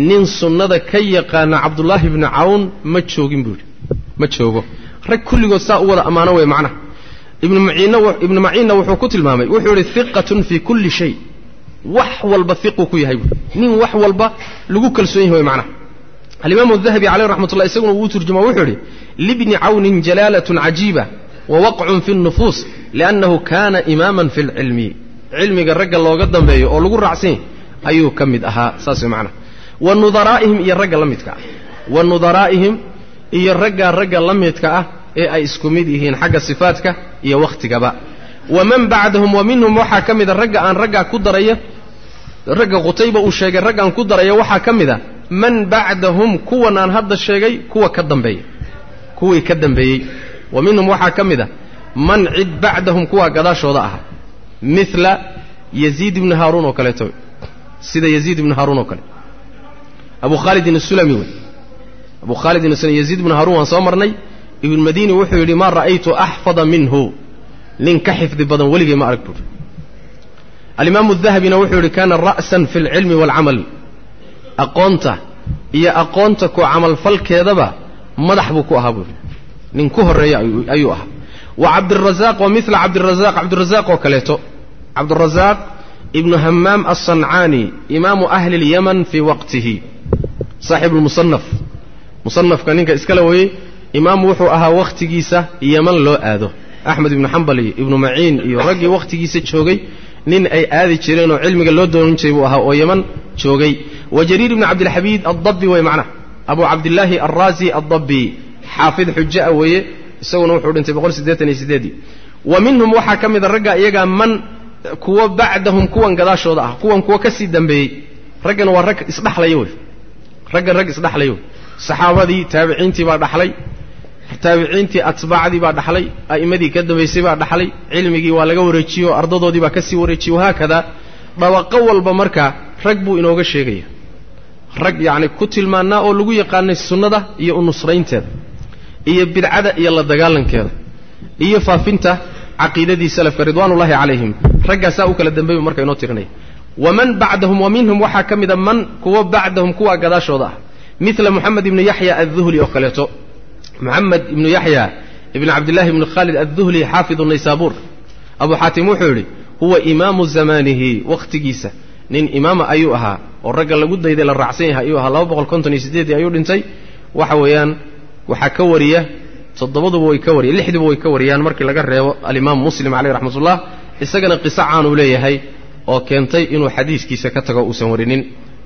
nin sunnada ka yaqaana cabdullaahi ibni cawn ma joogin buu yidhi ma joogo rag kulligood saa u wada ammaano wey macnaha ibnu maciinna wuxuu ku tilmaamay wuxuu yidhi hiqatun fii kulli shay. Wax walba hiquu ku yahay. Buui nin wax walba lagu kalsoon yahay wey macnaha. Alimaamu dahabi caleyh raxmat ullah isaguna wuu turjuma wuxuu yidhi libni cawnin jalaalatun cajiiba wa waqcun fi nnufuus liannahu kaana imaaman fi lcilmi cilmiga ragga looga dambeeyo oo lagu raacsanya ayuu ka mid ahaa saas way macnaha. Wa nudaraa'ihim iyo ragga la midka ah. Wa nudaraa'ihim iyo raggaa ragga la midka ah ee ay isku mid yihiin xagga sifaadka iyo wakhtigaba wa man bacdahum wa minhum waxaa ka mida ragga aan raggaa ku daraya ragga qutayba uu sheegay raggaan ku daraya waxaa ka mid a man bacdahum kuwan aan hadda sheegay kuwa ka dambeeya kuwii ka dambeeyey. Wa minhum waxaa ka mid a man cid bacdahum kuwaa gadaashooda ahaa. Mila yaziid ibni haaruun oo kaleeto sida yaziid ibni haaruun oo kale. Abu khaalidin asulami wey. Abu khaalidin asulami yaziid ibni haaruun waan soo marnay ibn madini wuxuu yidhi maa ra'aytu axfada minhu. Nin ka xifdi badan weligay ma arag buuri alimaamu dahabina wuxuu yidhi kaana ra'san fi alcilmi waalcamal aqoonta iyo aqoonta ku camalfalkeedaba madax buu ku ahaa buuri nin ku horreeya ayuu ahaa. Wa cabdirazaaq wa mila cabdirazaaq cabdirazaaq oo kaleeto. Cabdirazaaq ibnu hamaam alsancaani imaamu ahli اlyaman fii waqtihi. Saaxibu lmusanaf musanafka ninka iskala weyey imaamu wuxuu ahaa wakhtigiisa yaman loo aado. Axmed ibnu xambal iyo ibnu maciin iyo raggii wakhtigiisa joogay nin ay aadi jireen oo cilmiga loo doonan jiray buu ahaa oo yaman joogay. Wa jariir ibnu cabdilxamiid addabi wey macnaha abu cabdillaahi alraazi addabi xaafid xujaa weeye isaguna wuxuu dhintay boqol siddeetan iyo sideedii wa minhum waxaa ka mida ragga iyagaa man kuwa bacdahum kuwan gadaashooda ah kuwan kuwa ka sii dambeeyey. Raggan waa rag isdhaxlaya wey. Raggan rag isdhaxlaya wey. Saxaabadii taabiciintii baa dhaxlay taabiciintii atbaacdii baa dhaxlay a'immadii ka dambaysay baa dhaxlay cilmigii waa laga wareejiyo ardadoodii baa ka sii wareejiyey wahaakada dabaqo walba marka rag buu inooga sheegaya. Rag yacni ku tilmaannaa oo lagu yaqaanay sunnada iyo u nusraynteeda iyo bidcada iyo la dagaalankeeda iyo faafinta caqiidadii salafka ridwaanullahi calayhim. Raggaasaa u kala dambeeyu marka inoo tirinaya. Waman bacdahum wa minhum waxaa ka mida man kuwa bacdahum kuwaa gadaashooda ah mila moxamed ibnu yaxya adduhli oo kaleeto moxamed ibnu yaxya ibn cabdillahi ibni khaalid adduhli xaafidu naysaabuur abu xaatim wuxuu yidhi huwa imaamu zamaanihi wakhtigiisa nin imaama ayuu ahaa oo ragga lagu dayday la raacsan yahay ayuu ahaa. Laba boqol konton iyo sideedii ayuu dhintay. Waxa weeyaan waxaa ka wariya toddobaduba way ka wariya lixduba way ka wariyaan markii laga reebo alimaam muslim caleyh raxmatullah. Isagana qiso caanuu leeyahay oo keentay inuu xadiiskiisa ka tago uusan warinin.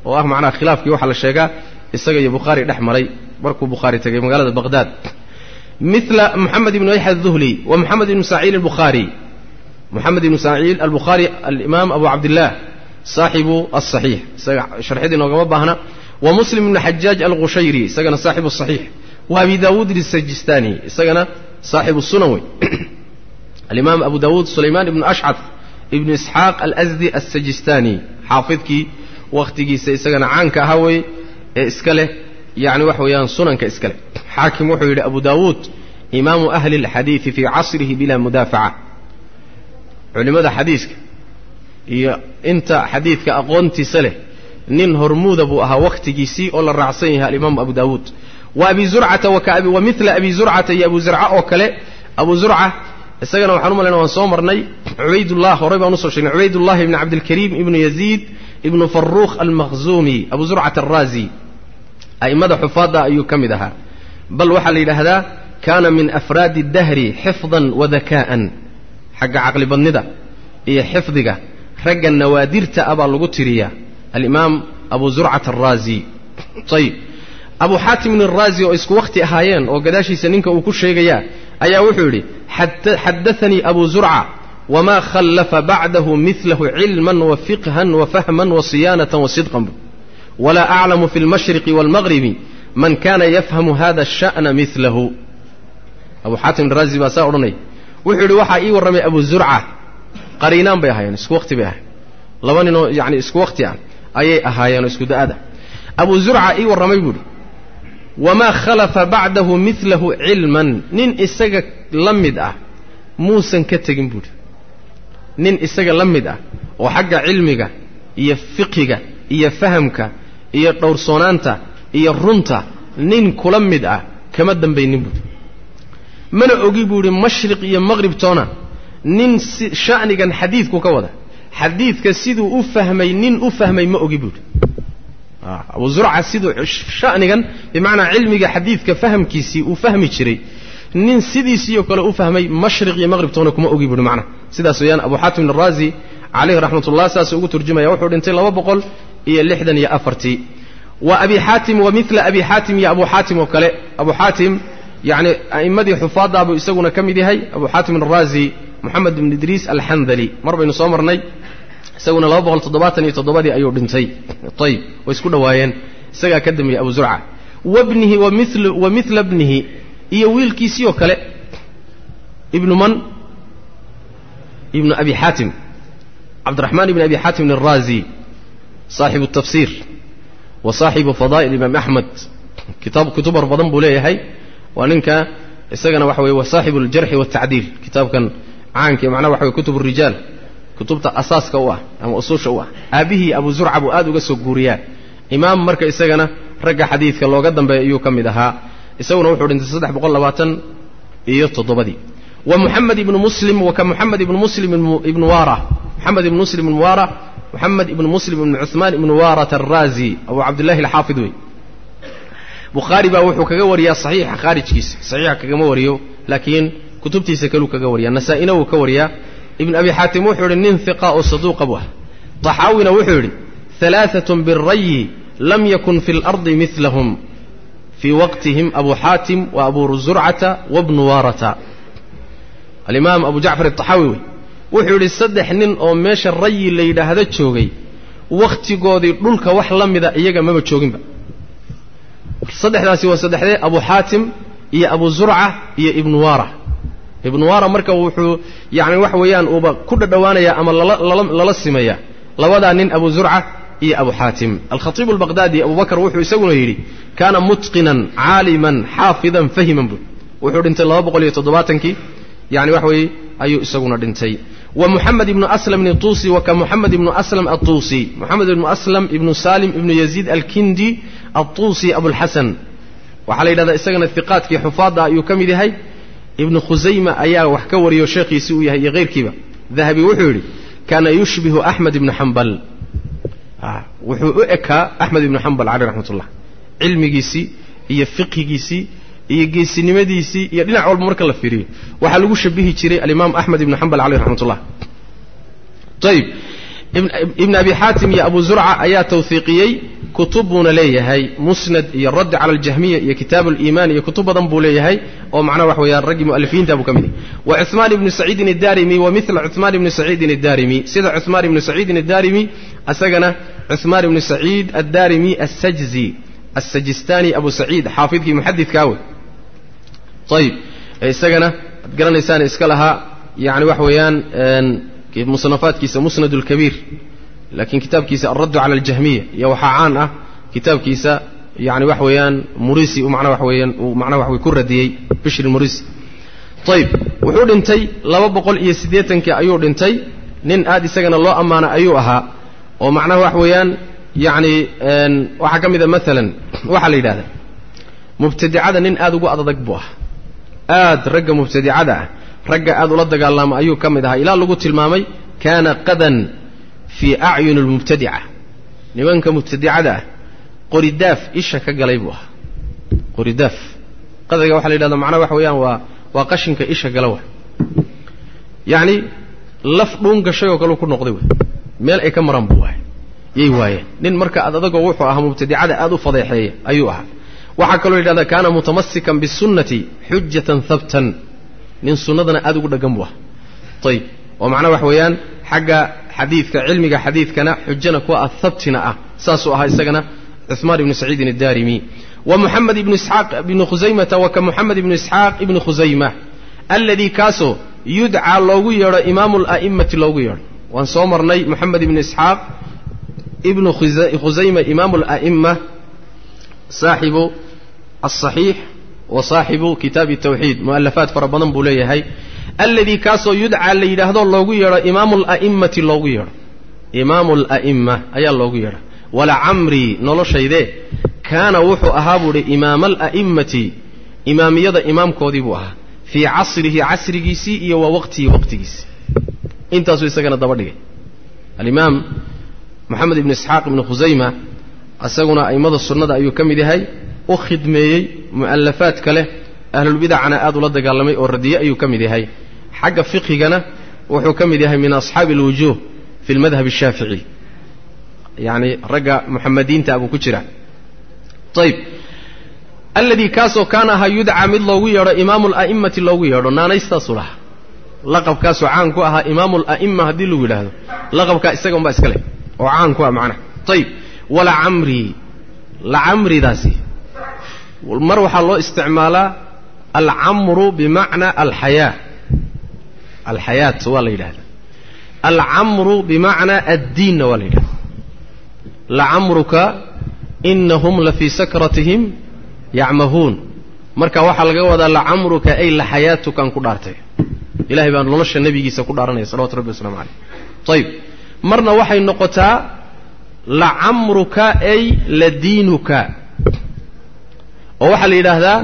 Oo ah macnaha khilaafkii waxaa la sheegaa isaga iyo bukhaari dhex maray markuu bukhaari tegay magaalada baqhdaad mila moxamed ibnu yaxya aduhli wa moxamed ibnu saciil albukhaari moxamed ibnu saciil albukhaari alimaam abu cabdillaah saaxibu asaxiix isaga sharxidii noogama baahna. Wa muslim ibnu xajaaj alqushayri isagana saaxibu saxiix wa abi daawuud isajistani isagana saaxibu sunan wey alimaam abu daawuud sulaymaan ibnu ashcad ibnu isxaaq alsdi assajistani xaafidkii wakhtigiisa isagana caanka ahaa weeye ee iska leh yacni waxa weeyaan sunanka iska leh. Xaakim wuxuu yidhi abu daawuud imaamu ahli اlxadiidi fii casrihi bila mudaafaca. Culimmada xadiiska iyo inta xadiidka aqoontiisa leh nin hormuuda buu ahaa wakhtigiisii oo la raacsan yahay alimaamu abu daawuud. Wa abi zurcata wa mila abi zurcata iyo abu zurca oo kale abu zurca isagana waxaan u malayna waan soo marnay cubaydullah horey baan u soo sheegnay cubaydullahi ibni cabdilkariim ibnu yaziid ibnu faruukh almakhzuumi abu zurcata araazi a'immada xufaadda ayuu ka mid ahaa. Bal waxaa la yidhaahdaa kaana min afraadi dahri xifdan wa dakaa'an xagga caqlibadnida iyo xifdiga ragga nawaadirta ah baa lagu tiriyaa. Alimaam abu zurcata araazi ayib abu xaatimin araazi oo isku wakhti ahaayeen oo gadaashiisa ninka uu ku sheegayaa ayaa wuxuu yidhi xadaanii abu zurca wamaa khallafa bacdahu milahu cilman wa fiqhan wa fahman wa siyaanatan wa sidqan walaa aclamu fi lmashriqi waalmaqribi man kana yafhamu hada asha'na milahu abu xaatim araazi baa saa odhanaya wuxuu yidhi waxaa ii warramay abu zurca. Qariinaan bay ahaayeen isku wakhti bay ahayen laba ninoo yani isku wakhti ah ayay ahaayeen oo isku da'ada abu zurca ii warramay buuhi wamaa khalafa bacdahu milahu cilman. Nin isaga la mid ah muusan ka tegin buuhi nin isaga la mid ah oo xagga cilmiga iyo fiqiga iyo fahamka iyo dhowrsoonaanta iyo runta nin kula mid ah kama dambaynin buuhi mana ogi buu idhi mashriq iyo maqrib toona nin si sha'nigan xadiidku ka wada. Xadiidka siduu u fahmay nin u fahmay ma ogi buuhi abu zurca siduu sha'nigan bimacnaa cilmiga xadiidka fahamkiisii uu fahmi jiray nin sidiisiioo kale u fahmay mashriq iyo maqrib toona kuma ogi buuhi macnaha sidaas weeyaan abu xaatim araazi caleyhi raxmatullah saasuu ugu turjumaya wuxuu dhintay laba boqol iyo lixdan iyo afartii. Wa abi xaatim wa mila abi xaatim iyo abu xaatim oo kale. Abu xaatim yacni a'immadii xufaaddaa buu isaguna ka mid yahay. Abu xaatim araazi moxamed ibn idriis alxandali. Mar baynu soo marnay isaguna laba boqol toddobaatan iyo toddobadii ayuu dhintay. Ayib way isku dhowaayeen isagaa ka dambeeyey abu zurca. Wabnihi wa mila bnihi iyo wiilkiisii oo kale. Ibnu man? Ibnu abi xaatim. Cabdiraxmaan ibn abi xaatim alraazi saaxibu tafsiir wa saaxibu fadaa'il imaam axmed kitaab kutubar badan buu leeyahay. Waa ninka isagana waxa weye wa saaxibu aljarxi waltacdiil kitaabkan caanka macnaha waxa weye kutub rijaal. Kutubta asaaska u ah ama usuusha u ah. Aabbihii abu zurca buu aad uga soo guuriyaa imaam marka isagana ragga xadiidka looga dambeeya ayuu ka mid ahaa isaguna wuxuu dhintay saddex boqol labaatan iyo toddobadii. Wa muxamed ibnu muslim wa ka muxamed ibnu muslim ibnu waara. Muxamed ibnu muslim ibnu waara muxamed ibnu muslim ibnu cuثmaan ibnu waarat araazi abu cabdillahi alxaafid wey. Bukhaari baa wuxuu kaga wariyaa saxiixa khaarijkiisa saxiixa kagama wariyo laakiin kutubtiisa kaluu kaga wariya nasaa-ina wuu ka wariyaa. Ibn abi xaatim wuxuu yidhi nin hiqa oo saduuqa bu ah. Taxaawina wuxuu yidhi alaaatun birayi lam yakun fi lardi milahum fii waqtihim abu xaatim wa abu zurcata wabnu waarata alimaam abu jacfar ataxaawi wey wuxuu yidhi saddex nin oo meesha rayi la yidhaahdo joogay wakhtigoodii dhulka wax la mida iyaga maba jooginba saddexdaasi waa saddexdee abu xaatim iyo abu zurca iyo ibnu waara ibnu waara marka wuxuu yani waxa weeyaan uuba ku dhadhowaanaya ama lala simaya labadaa nin abu zurca iyo abu xaatim. Alkhatiibu albaqdaadi abubakar wuxuu isaguna yidhi kaana mutqinan caaliman xaafidan fahiman bu wuxuu dhintay laba boqol iyo toddobaatankii yani waxa weeye ayuu isaguna dhintay. Wa muxamed ibnu aslam ibni tuusi wa muxamed ibnu aslam atuusi moxamed ibnu aslam ibnu salim ibnu yaziid alkindi atuusi abulxasan waxaa la yidhahdaa isagana hiqaadkii xufaadda ayuu ka mid yahay. Ibnu khusayma ayaa wax ka wariyo sheekhiisii uu yahay iyo keyrkiiba dahabi wuxuu yidhi kaana yushbihu axmed ibnu xambal wuxuu u ekaa axmed ibnu xambal caleyh raxmat ullah cilmigiisii iyo fiqhigiisii iyo geesinimadiisii iyo dhinac walba marka la fiiriyo. Waxaa lagu shabihi jiray alimaam axmed ibnu xambal caleyh raxmat ullah ayib ibn abi xaatim iyo abu zurca ayaa tawhiiqiyey kutub buuna leeyahay musnad iyo raddi cala aljahmiya iyo kitaab aliimaan iyo kutub badan buu leeyahay oo macnaha wax weeyaan raggii mu'alifiinta buu ka mid yahay. Wa cumaan ibnu saciidin addaarimi wa mila cumaan ibni saciidin addaarimi sida cumaan ibnu saciidin addaarimi isagana cumaan ibnu saciid addaarimi asajzi asajistani abu saciid xaafidkii muxadidkaa wey ayb isagana garanaysaan iska lahaa yani wax weeyaan musnafaadkiisa musnad اlkabiir laakiin kitaabkiisa alraddu cala aljahmiya. Iyo waxaa caan ah kitaabkiisa yani waxa weeyaan murisi manaa waxa weeyaan uu macnaha wax ku radiyey bishri murisi ayib wuxuu dhintay laba boqol iyo siddeetankii ayuu dhintay. Nin aad isagana loo ammaana ayuu ahaa oo macnaha wax weeyaan yacni waxaa ka mid a maalan waxaa la yidhahdaa mubtadicada nin aad ugu adadag buu ah aad ragga mubtadicada ah ragga aad ula dagaalama ayuu ka mid ahaa. Ilaa lagu tilmaamay kaana qadan fii acyuni almubtadica nimanka mubtadicada ah qoridaaf isha ka galay buu ahaa. Qoridaaf. Qadayga waxa la yidhahda macnaha waxa weeyaan waa waa qashinka isha gala wa yacni laf dhuun gashay oo kaleu ku noqday wey. Meel ay ka maraan buu waay yay waayeen. Nin marka ad adagoo wuxuu ahaa mubtadicada aad u fadeexeeya ayuu ahaa. Waxaa kaloo yidhahda kaana mutamasikan bisunnati xujatan habtan nin sunnadana aad ugu dheggan buu ah. Ayib oo macnaha wax weeyaan xagga xadiidka cilmiga xadiidkana xujana kuwa ah habtina ah. Saasuu ahaa isagana cuثmaan ibnu saciidin addarimi wa muxamed ibnu isxaaq ibnu khusaymata wa ka muxamed ibnu isxaaq ibnu khusayma alladii kaasoo yudcaa loogu yeedho imaamu ala'immati loogu yeedho. Waan soo marnay moxamed ibnu isxaaq ibnu khusayma imaamu ala'imma saaxibu alصaxiix wa saaxibu kitaabi tawxiid. Mu'alafaad fara badan buu leeyahay. Alladii kaasoo yudcaa la yidhaahdo loogu yeedho imaamu ala'immati loogu yeedho. Imaamu ala'imma ayaa loogu yeedha. Walacamrii noloshaydee kaana wuxuu ahaa buu hi imaama ala'immati imaamiyada imaamkoodii buu ahaa. Fii casrihi casrigiisii iyo wa waqtihi waqtigiisii intaasuu isagana daba dhigay. Alimaam moxamed ibnu isxaaq ibnu khusayma isaguna a'immada sunnada ayuu ka mid yahay u khidmeeyey mu'alafaad kale ahlulbidacana aad ula dagaalamay oo radiye ayuu ka mid yahay. Xagga fiqhigana wuxuu ka mid yahay min asxaabi alwujuuh fi lmadhab ashaafici yacni ragga muxamadiinta buu ku jira. Ayib alladii kaasoo kaana ahaa yudcaa mid loogu yeedho imaamu ala'immati loogu yeedho naanaystaasu lahaa. Laqabkaasoo caan ku ahaa imaamu ala'imma haddii lagu yidhaahdo. Laqabkaa isaga unbaa iska leh oo caan ku ah macnaha. Ayib walacamrii lacamridaasi mar waxaa loo isticmaalaa alcamru bimacnaa alxayaa alxayaat waa la yidhahda alcamru bimacnaa addiinna waa la yidhahda lacamruka inahum la fii sakratihim yacmahuun. Marka waxaa laga wadaa lacamruka ay laxayaatukan ku dhaartay. Ilahay baa nolosha nebigiisa ku dhaaranaya salawatu rabbi waslamu caleyh ayib marna waxay noqotaa lacamruka ay ladiinuka oo waxaa la yidhaahdaa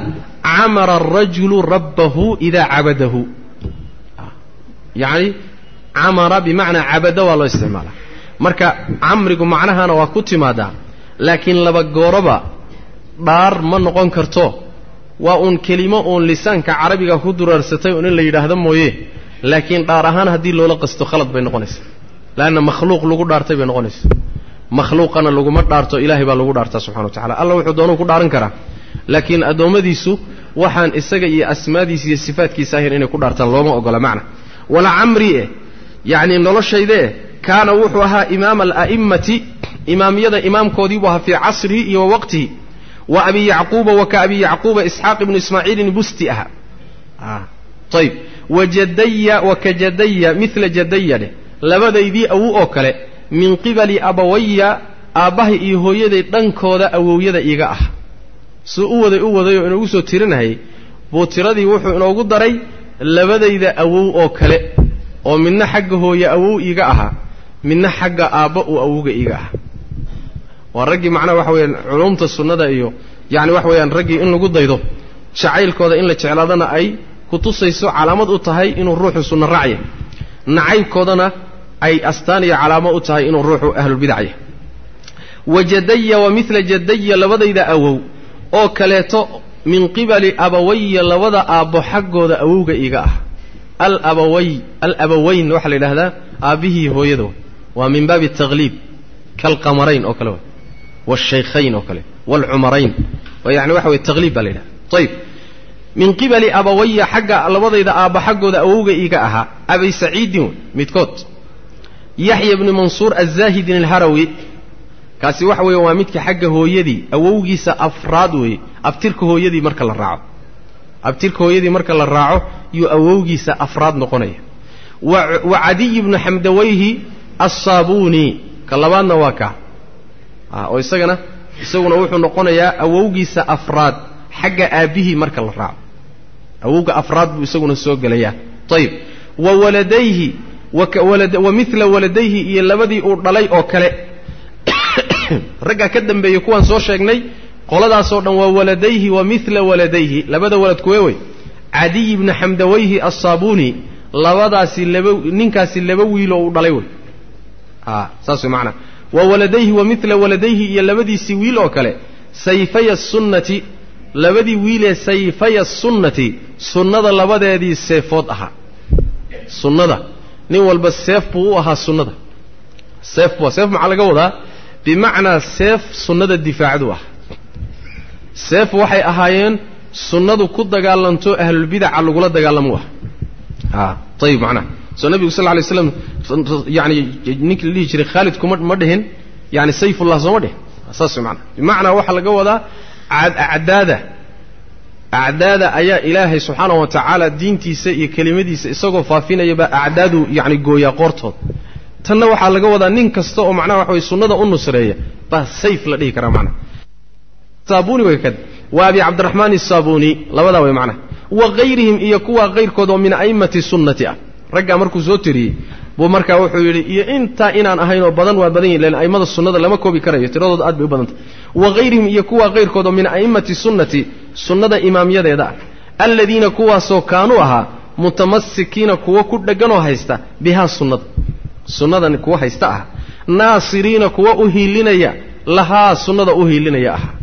camara arajulu rabbahu idaa cabadahu. Yacni camara bimacnaa cabada waa loo isticmaalaa. Marka camrigu macnahana waa ku timaadaa laakiin laba gooroba dhaar ma noqon karto. Waa uun kelimo uun lisaanka carabiga ku duraarsatay un in la yidhaahdo mooye. Laakiin dhaar ahaan haddii loola qasto khalad bay noqonaysaa. Leanna makhluuq lagu dhaartay bay noqonaysaa. Makhluuqana laguma dhaarto ilaahay baa lagu dhaartaa subxana wa tacala alla wuxuu doonuu ku dhaaran karaa laakiin addoommadiisu waxaan isaga iyo asmaadiisa iyo sifaadkiisa ahayn inay ku dhaartaan looma ogola macna. Wala camri eh yacni noloshayde eh kaana wuxuu ahaa imaama ala'immati imaamiyada imaamkoodii buu ahaa fii casrihi iyo wa waqtihi. Wa abi yacquuba wa ka abi yacquuba isxaaq ibnu ismaaciilin busti aha. Ayib wa jadaya wa ka jadaya mila jadaya dheh labadaydii awow oo kale min qibali abawaya aabbahay iyo hooyaday dhankooda awowyada iiga ah suu u waday u waday oo inoogu soo tirinahayay buu tiradii wuxuu inoogu daray labadayda awow oo kale oo midna xagga hooye awow iiga ahaa midna xagga aabba uu awowga iiga ahaa waa raggii macnaha waxa weeyaan culumta sunnada iyo yacni waxa weeyaan raggii in lagu daydo jacaylkooda in la jeclaadana ay ku tusayso calaamad u tahay inuu ruuxu sunno raacya nacaybkoodana ay astaan iyo calaamo u tahay inuu ruuxu ahlulbidacya wa jadaya wa midla jadaya labadayda awow oo kaleeto min qibali abawaya labada aabbo xaggooda awowga iiga ah. Alabaway alabawayn waxaa la yidhahdaa aabbihii hooyada waa min baabi takhliib kaalqamarayn oo kale waalshaykhayn oo kale waalcumarayn yani waxa weye takhliib baa la yidhahda ayib min qibali abawaya xagga labadayda aabba xaggooda awowga iiga ahaa abay saciidin midkood. Yaxya bni mansuur azaahidin alharawi kaasi waxa weeye waa midka xagga hooyadii awowgiisa afraad weeye. Abtirka hooyadii marka la raaco. Abtirka hooyadii marka la raaco yuu awowgiisa afraad noqonaya. Wa cadiy bnu xamdawayhi assaabuuni ka labaadna waa kaa oo isagana isaguna wuxuu noqonayaa awowgiisa afraad xagga aabbihii marka la raaco. Awowga afraad buu isaguna soo gelayaa. Ayib wa waladayhi wa mila waladayhi iyo labadii uu dhalay oo kale raggaa ka dambeeyey kuwaan soo sheegnay qoladaasoo dhan waa waladayhi wa mila waladayhi. Labada walad kuwe wey. Cadiy bni xamdawayhi assaabuuni labadaasi laba ninkaasi laba wiiloo uu dhalay wey. Saas wey macanaa wa waladayhi wa mila waladayhi iyo labadiisii wiil oo kale. Sayfaya sunnati labadii wiilee sayfaya sunnati sunnada labadeedii seefood ahaa sunnada. Nin walba seef buu u ahaa sunnada. Seef bu seef maxaa laga wadaa bimacnaa seef sunnada difaacdu ah. Seef waxay ahaayeen sunnadu ku dagaalanto ahlulbidaca lagula dagaalamo ah. Ayib macnaha soo nabigu sal lay slam yani ninkii la dhihi jiray khaalid kuma ma dhihin yani sayfullah sooma dhihin. Saas maanaa bimacnaa waxaa laga wadaa acdaada. Acdaada ayaa ilaahay subxaanahu wa tacaala diintiisa iyo kelimadiisa isagoo faafinayabaa acdaadu yani gooyaa qoortood tanna waxaa laga wadaa nin kasta oo macnaha waxa way sunnada u nusreeya. Baa sayf la dhihi karaa macnaha. Saabuni way kad waa abi cabdiraxmaan asaabuni labadaa way macnaha. Wa kayrihim iyo kuwa kayrkood oo min a'immati sunnati ah. Raggaa markuu soo tiriyey buu markaa wuxuu yidhi iyo intaa inaan ahaynoo badan waa badan yihiin lan a'immada sunnada lama koobi karayo tiradooda aad bay u badantay. Wa kayrihim iyo kuwa kayrkood oo min a'immati sunnati sunnada imaamyadeeda ah. Aladiina kuwaasoo kaanuu ahaa mutamasikiina kuwa ku dhegganoo haysta bihaa sunnada sunnadan kuwa haysta ah naasiriina kuwa u hiilinaya lahaa sunnada u hiilinaya ahaa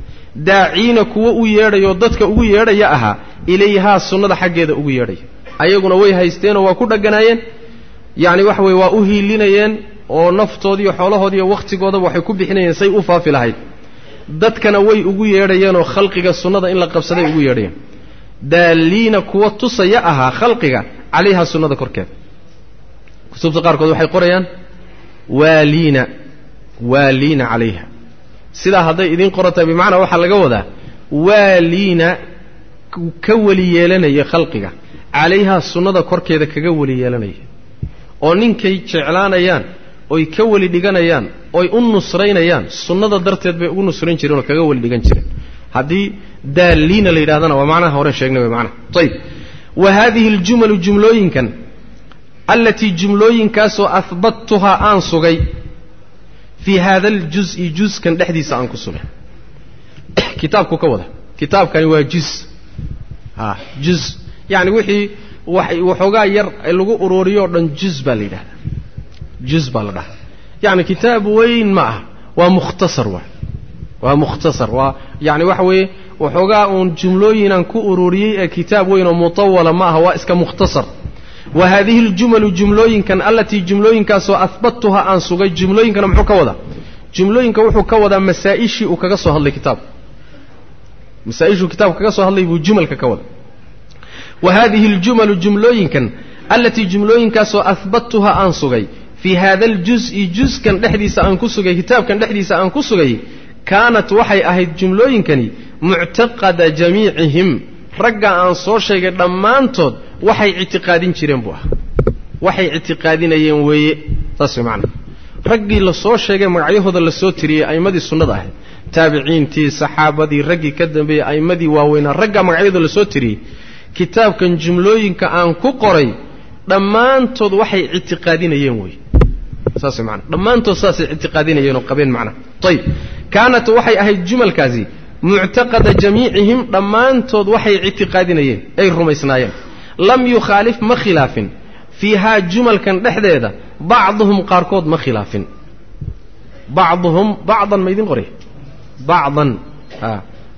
daaciina kuwa u yeedhayoo dadka ugu yeedhaya ahaa ilayhaa sunnada xaggeeda ugu yeedhaya ayaguna way haysteenoo waa ku dhaganaayeen. Yacni waxa weye waa u hiilinayeen oo naftoodiiyo xoolahoodiiyo wakhtigoodaba waxay ku bixinayeen say u faafi lahayd. Dadkana way ugu yeedhayeenoo khalqiga sunnada in la qabsaday ugu yeedhayeen. Daalliina kuwa tusaya ahaa khalqiga calayha sunnada korkeeda kutubta qaarkood waxay qorayaan waaliina waaliina calayha. Sidaa hadday idiin qorantahay bimacnaa waxaa laga wadaa waaliina ka weli yeelanaya khalqiga calayhaa sunnada korkeeda kaga weli yeelanaya. Oo ninkay jeclaanayaan oy ka weli dhiganayaan oy u nusraynayaan sunnada darteed bay ugu nusrayn jireen oo kaga weli dhigan jireen. Haddii daaliina la yidhahdana waa macnaha horen sheegnay way macnaha. Ayib wa haadihi aljumalu jumlooyinkan allatii jumlooyinkaasoo ahbadtuhaa aan sugay fii haada aljuzi juskan dhexdiisa aan ku sugay kitaabku ka wada kitaabkani waa juz a juz yacni wixii waxoogaa yar lagu ururiyoo dhan juz baa la yidhahdaa juz baa la dhahaa yacni kitaab weyn ma aha waa mukhtasar waa waa mukhtasar waa yacni waxa weeye waxoogaa uun jumlooyinaan ku ururiyey ee kitaab weyn oo mutawala ma aha waa iska mukhtasar wa haadihi aljumalu jumlooyinkan allatii jumlooyinkaasoo ahbadtuhaa aan sugay jumlooyinkana muxuu ka wadaa? Jumlooyinka wuxuu ka wadaa masaa-ishii uu kaga soo hadlay kitaabka masaa-ishuu kitaabka kaga soo hadlay buu jumalka ka wada wa haadihi aljumalu jumlooyinkan allatii jumlooyinkaasoo ahbadtuhaa aan sugay fii haada aljuzi juskan dhexdiisa aan ku sugay kitaabkan dhexdiisa aan ku sugay kaanat waxay ahayd jumlooyinkani muctaqada jamiicihim. Ragga aan soo sheegay dhammaantood waxay ictiqaadin jireen buu ahaa. Waxay ictiqaadinayeen weeye saas way macana raggii la soo sheegay magacyahooda la soo tiriyey a'immadii sunnada ahayd. Taabiciintii saxaabadii raggii ka dambeeyey a'immadii waaweynaa raggaa magacyadooda la soo tiriyey. Kitaabkan jumlooyinka aan ku qoray dhammaantood waxay ictiqaadinayeen weeye. Saas way macana dhammaantood saasay ictiqaadinayeen oo qabeen macnaha. Ayib kaanat waxay ahayd jumalkaasi muctaqada jamiicihim dhammaantood waxay ictiqaadinayeen ay rumaysnaayeen lam yukhaalif ma khilaafin. Fiihaa jumalkan dhexdeeda bacduhum qaarkood ma khilaafin. Bacduhum bacdan ma idin qoray bacdan.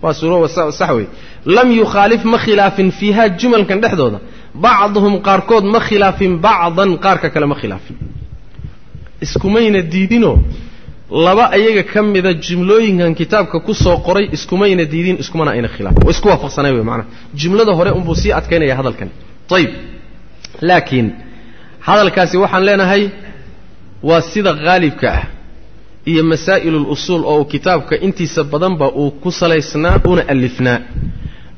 Waa suuro sax wey lam yukhaalif ma khilaafin fiihaa jumalkan dhexdooda bacduhum qaarkood ma khilaafin bacdan qaarka kale ma khilaafin. Iskumayna diidinoo laba ayaga ka mida jumlooyinkan kitaabka ku soo qoray iskumayna diidin iskumana ayna khilaafin waa isku waafaqsanay wey maanaa jumlada hore unbuu sii adkaynaya hadalkan. Ayib laakiin hadalkaasi waxaan leenahay waa sida haalibka ah iyo masaa'ilulusuul oo kitaabka intiisa badanba uu ku salaysnaa una alifnaa.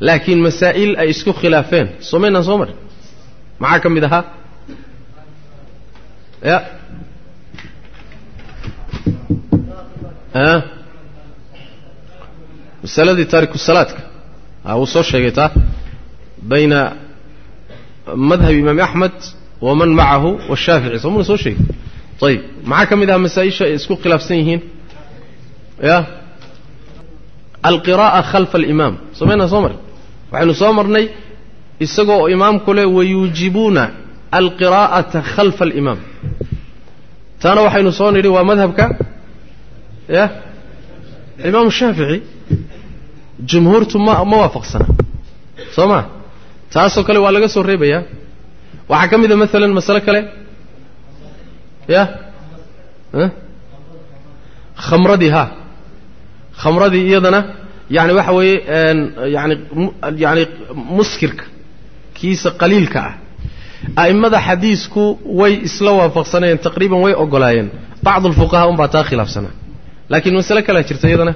Laakiin masaa'il ay isku khilaafeen. Soo maynaan soo marin maxaa ka mid ahaa? Ya masaladii taarikusalaadka a wuu soo sheegay taa. Bayna madhab imaam axmed waman macahu washaafici soo muna soo sheegay? Ayib maxaa ka mid aha masaa-isha ay isku khilaafsan yihiin? Ya? Alqira'a khalfa alimaam. Soo maynaan soo marin waxaynu soo marnay isagoo imaamku leh wayuujibuuna alqiraa'ata khalfa alimaam. Taana waxaynu soo nidhi waa madhabka ya? Imaamu shaafici jumhuurtu ma ma waafaqsana. Soo ma taasoo kale waa laga soo reebayaa waxaa ka mid a maalan masale kale. Ya? Khamradii ha khamradii iyadana yani waxa weeye yani yani muskirka kiisa qaliilka ah. A'immada xadiisku way isla waafaqsanayeen taqriiban way ogolaayeen bacdu alfuqahaa unbaa taa khilaafsanaa laakiin masale kalea jirta iyadana?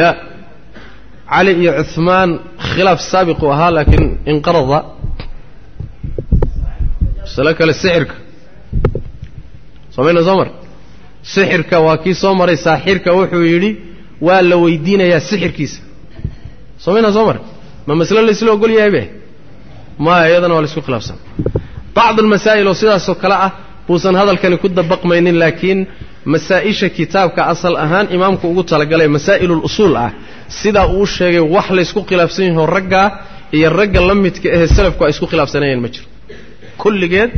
Ya cali iyo cuhmaan khilaaf saabiqu ahaa laakiin inqarada masale kale sixirka. Soo mayna soo mar? Sixirka waa kii soo maray saaxirka wuxuu yidhi waa la weydiinayaa sixirkiisa. Soo mayna soo mar? Ma masle laysla ogol yahay be maya iyadana waa la isku khilaafsan bacd almasaa'il oo sidaasoo kale ah buusan hadalkani ku dabaqmaynin laakiin masaa-isha kitaabka asal ahaan imaamku ugu talagalay masaa'ilulusuul ah sidaa uu sheegay wax laysku khilaafsan yaho raggaa iyo ragga la midka ahee salafku ay isku khilaafsanayeen ma jiro kulligeed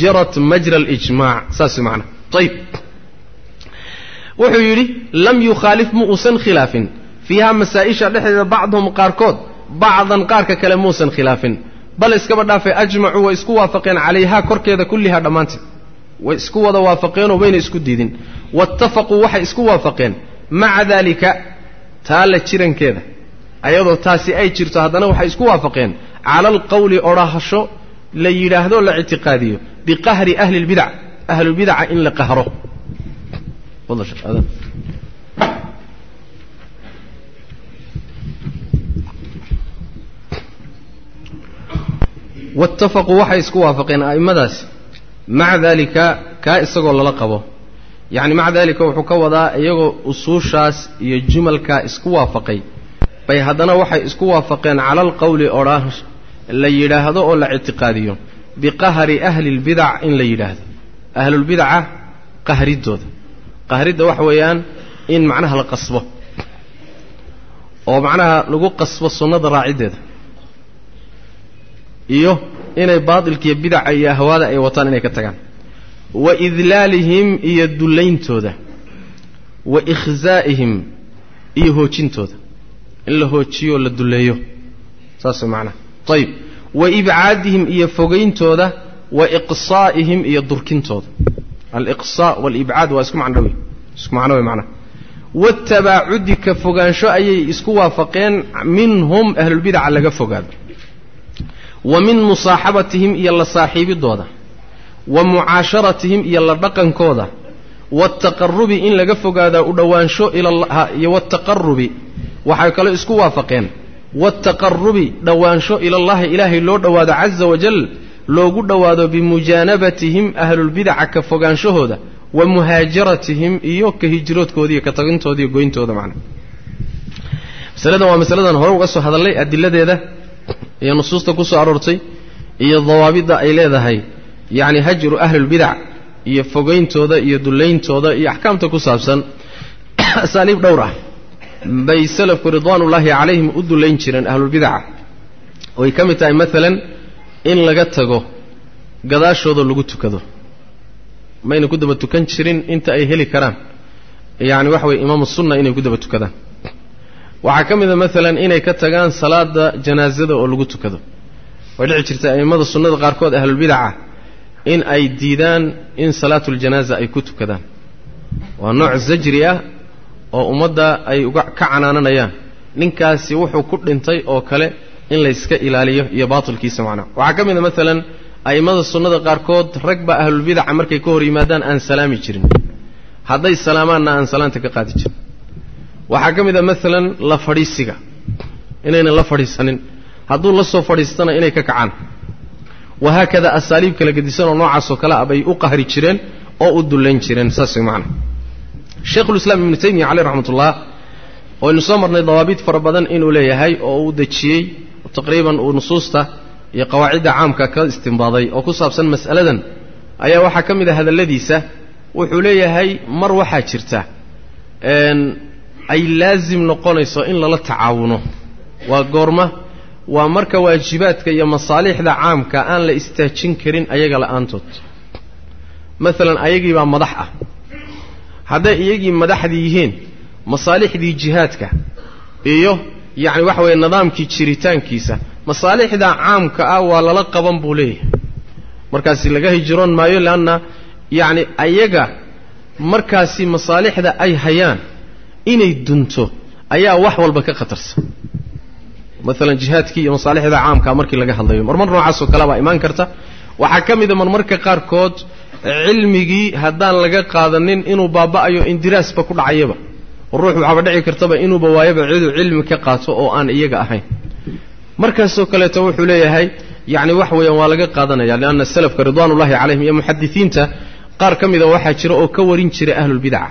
jarat majra alijmaac saas macana ayib wuxuu yidhi lam yukhaalif mu uusan khilaafin fiiha masaa-isha dhexdeeda bacduhum qaarkood bacdan qaarka kale muusan khilaafin bal iskaba dhaafay ajmacuu way isku waafaqeen calayhaa korkeeda kullihaa dhammaanteed. Way isku wada waafaqeenoo wayna isku diidin. Waatafaquu waxay isku waafaqeen. Maca daalika taa la jirankeeda. Ayadoo taasi ay jirto haddana waxay isku waafaqeen. Cala alqowli odhahasho la yidhaahdo la ictiqaadiyo. Biqahri ahli lbidac ahlulbidaca in la qahro waitafaquu waxay isku waafaqeen a'immadaasi maca daalika kaa isagoo lala qabo yacni maca daalika wuxuu ka wadaa iyagoo usuushaas iyo jumalkaa isku waafaqay bay haddana waxay isku waafaqeen cala alqowli odhaa la yidhaahdo oo la ictiqaadiyo biqahri ahli lbidac in la yidhaahdo ahlulbidaca qahriddooda qahridda waxa weeyaan in macnaha la qasbo oo macnaha lagu qasbo sunnada raaciddeeda iyo inay baatilkiiyo bidaca iyo ahwaada ay wataan inay ka tagaan. Wa idlaalihim iyo dullayntooda wa ikhzaa'ihim iyo hoojintooda. In la hoojiyoo la dulleeyo. Saas macnaha ayib wa ibcaadihim iyo fogayntooda wa iqsaa'ihim iyo durkintooda. Aliqsaa waalibcaad waa isku macno wey isku macno wey macnaha waatabaacudi ka fogaansho ayay isku waafaqeen minhum ahlulbidaca laga fogaado wa min musaaxabatihim iyo la saaxiibidooda. Wa mucaasharatihim iyo la dhaqankooda. Waataqarubi in laga fogaadaa u dhowaansho ilaiyo waataqarubi waxay kaloo isku waafaqeen. Waataqarubi dhowaansho ilallahi ilaahay loo dhowaado caza wajal loogu dhowaado bimujaanabatihim ahlulbidaca ka fogaanshahooda wa muhaajaratihim iyo ka hijroodkooda iyo ka tagintooda iyo goyntooda macna masaladan waa masaladan hore uga soo hadallay adiladeeda iyo nusuusta ku soo aroortay iyo dawaabidda ay leedahay yacni hajru ahlilbidac iyo fogayntooda iyo dullayntooda iyo axkaamta ku saabsan asaaliib dhowr ah. Bay salafku ridwaanullaahi calayhim u dullayn jireen ahlulbidaca oy ka mid tahay maalan in laga tago gadaashooda lagu tukado. Mayna ku daba tukan jirin inta ay heli karaan. Yacni waxa weye imaamu sunna inay ku daba tukadaan waxaa ka mid a maalan inay ka tagaan salaada janaasada oo lagu tukado. Way dhici jirta a'immada sunnada qaarkood ahlulbidaca in ay diidaan in salaatuljanaaza ay ku tukadaan. Waa nooc zajri ah oo ummadda ay uga ka canaananayaan. Ninkaasi wuxuu ku dhintay oo kale in layska ilaaliyo iyo baatilkiisa macnaha waxaa ka mid a maalan a'immada sunnada qaarkood rag baa ahlulbidaca markay ka hor yimaadaan aan salaami jirin. Hadday salaamaanna aan salaanta ka qaadi jirin waxaa ka mid a maalan la fadhiisiga inaynan la fadhiisanin. Hadduu la soo fadhiistana inay ka kacaan. Wahaakada asaaliib kala gedisan oo noocaasoo kale ah bay u qahri jireen oo u dullayn jireen saas way sheikhulislaam ibnu taymiya caleyh raxmatullah waynu soo marnay dawaabid fara badan inuu leeyahay oo uu dejiyey taqriiban uu nusuusta iyo qawaacidda caamka ka istimbaaday oo ku saabsan mas'aladan ayaa waxaa ka mid a hadalladiisa. Wuxuu leeyahay mar waxaa jirta ay laasim noqonayso in lala tacaawuno waa goorma waa marka waajibaadka iyo masaalixda caamka aan la istaajin karin ayaga la'aantood. Maalan ayagii baa madax ah. Hadday iyagii madaxdii yihiin masaalixdii jihaadka iyo yacni waxa weeye nidaamkii jiritaankiisa masaalixda caamka ah waa lala qaban buu leeyahay. Markaasi laga hijroon maayo leanna yacni ayaga markaasi masaalixda ay hayaan inay dunto ayaa wax walba ka khatarsan. Maalan jihaadkii iyo masaalixda caamkaa markii laga hadlayo. Marmar noocaasoo kale baa imaan karta. Waxaa ka mida marmarka qaarkood cilmigii haddaan laga qaadanin inuu baaba'ayo indiraasba ku dhacayaba. Ruux waxaaba dhici kartaba inuuba waayaba ciduu cilmi ka qaato oo aan iyaga ahayn. Markaasoo kaleeto wuxuu leeyahay yacni wax weeyaan waa laga qaadanaya lianna salafka ridwaanullahi calayhim iyo muxadisiinta qaar ka mida waxaa jira oo ka warin jiray ahlulbidaca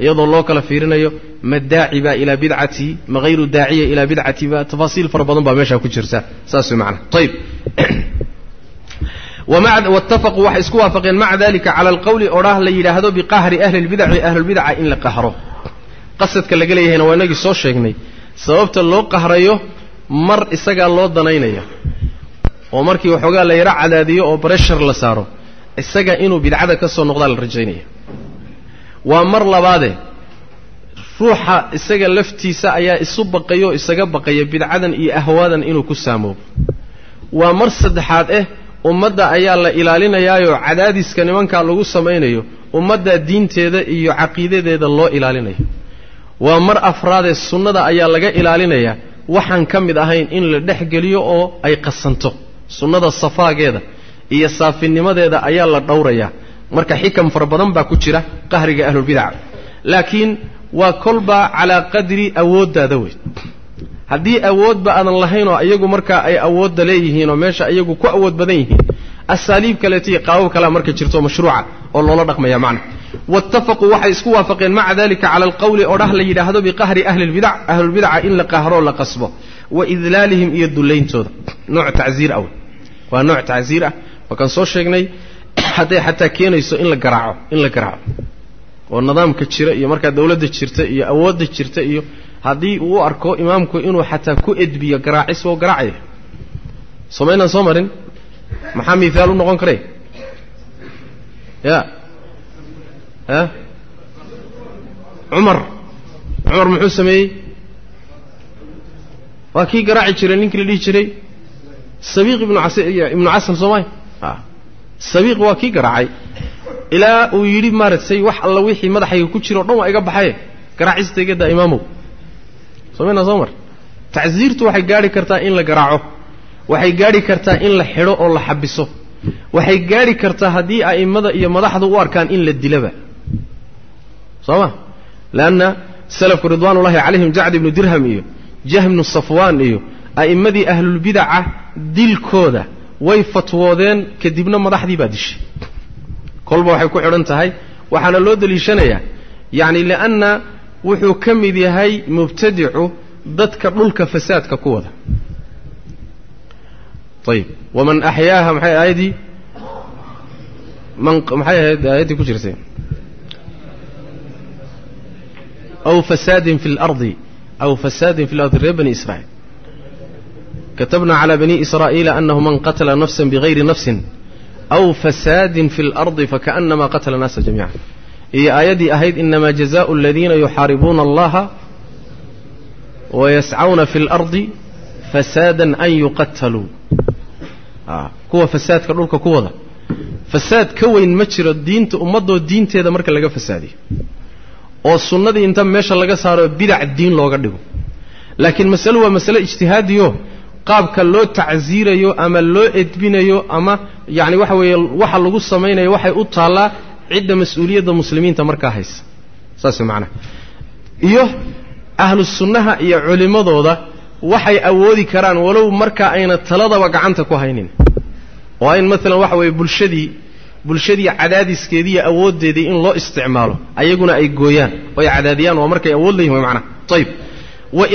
iyadoo loo kala fiirinayo ma daaci baa ilaa bidcatihi ma hayru daaciya ilaa bidcatiba tafaasiil fara badan baa meeshaa ku jirta saas way macana ayib wattafaquu waxay isku waafaqeen maca dalika cala alqowli odhaah la yidhaahdo biqahri ahli lbidaci ahlulbidaca in la qahro. Qasadka laga leeyahayna waa inagii soo sheegnay. Sababta loo qahrayo mar isagaa loo danaynaya oo markii waxoogaa la yaro cadaadiyo oo breshar la saaro isaga inuu bidcada ka soo noqdaa la rajaynaya. Waa mar labaade ruuxa isaga laftiisa ayaa isu baqayo isaga baqaya bidcadan iyo ahwaadan inuu ku saamoobo. Waa mar saddexaad eh ummadda ayaa la ilaalinayaayoo cadaadiska nimankaa lagu samaynayo ummadda diinteeda iyo caqiidadeeda loo ilaalinayo. Waa mar afraadee sunnada ayaa laga ilaalinayaa waxaan ka mid ahayn in la dhex geliyo oo ay qasanto. Sunnada safaageeda iyo saafinimadeeda ayaa la dhowrayaa marka xikam fara badan baa ku jira qahriga ahlulbidaca laakiin waa kolba calaa qadri awooddaada wey haddii awoodba aadan lahayn oo iyagu markaa ay awoodda leeyihiin oo meesha iyagu ku awood badan yihiin asaaliib kaleeto iyo qaabab kalea marka jirto mashruuca oo loola dhaqmaya macna. Waitafaquu waxay isku waafaqeen maca dalika cala alqawli oo dhah la yidhaahdo biqahri ahli lbidac ahlulbidaca in la qahroo la qasbo. Wa idlaalihim iyo dullayntooda nooc tacziir ah waa nooc tacziir ah waa kaan soo sheegnay hadday xataa keenayso in la garaaco in la garaaco. Oo nidaamka jira iyo markaa dawladda jirta iyo awoodda jirta iyo haddii uu u arko imaamku inuu xataa ku edbiyo garaacis oo garaacaya somaynaan soo marin. Maxaa mihaal u noqon karay ya ya cumar. Cumar muxuu sameeyey? Waa kii garaaci jiray ninkii la dhihi jiray? Sabiiq ibnu ibnu casan soomay a sabiiq waa kii garaacay. Ilaa uu yidhi maaragtay wax alla wixii madaxayga ku jira o dhan waa iga baxaye. Garaacista iga daa imaamow somaynaa soo mar? Tacsiirtu waxay gaadhi kartaa in la garaaco. Waxay gaadhi kartaa in la xidho oo la xabiso. Waxay gaadhi kartaa haddii a'immada iyo madaxdu u arkaan in la dilaba. Soo ma? Leanna salafku ridwaanullahi calayhim jacd ibnu dirham iyo jahmnu safwaan iyo a'immadii ahlulbidaca dilkooda way fatwoodeen kadibna madaxdii baa dishay. Kolba waxay ku xidhan tahay waxaana loo deliishanayaa yacni lianna wuxuu ka mid yahay mubtadicu dadka dhulka fasaadka ku wada. Ayib waman axyaaha maxay aayaddii man maxay ahayd aayaddii ku jirtay? Aw fasaadin fi اlardi aw fasaadin fi lardi reer bani israa'iil katabna calى bani israa'iila anahu man qatla nafsa bigayri nafsin aw fasaadin fi اlardi fakaأnama qatla الnaasa jamiica iyo aayaddii ahayd inama jazaءu aladiina yuxaaribuuna allaha wayascawna fi اlardi fasaada an yuqataluu kuwa fasaadka dhulka ku wada fasaad ka weyn ma jiro diinta ummaddoo diinteeda marka laga fasaadiyo oo sunnadii inta meesha laga saaro bidac diin looga dhigo laakiin masalo waa masale ijtihaadiyo qaabka loo tacsiirayo ama loo edbinayo ama yacni waxa weeye waxa lagu samaynayo waxay u taallaa cidda mas'uuliyadda muslimiinta markaa haysa. Saas macnaha. Iyo ahlu sunnaha iyo culimmadooda waxay awoodi karaan walow markaa ayna taladaba gacanta ku haynin. Oo in maalan waxa weeye bulshadii bulshadii cadaadiskeedii iyo awooddeedii in loo isticmaalo ayaguna ay gooyaan oo ay cadaadiyaan waa markay awood leeyihiin way macnaha. Ayib wa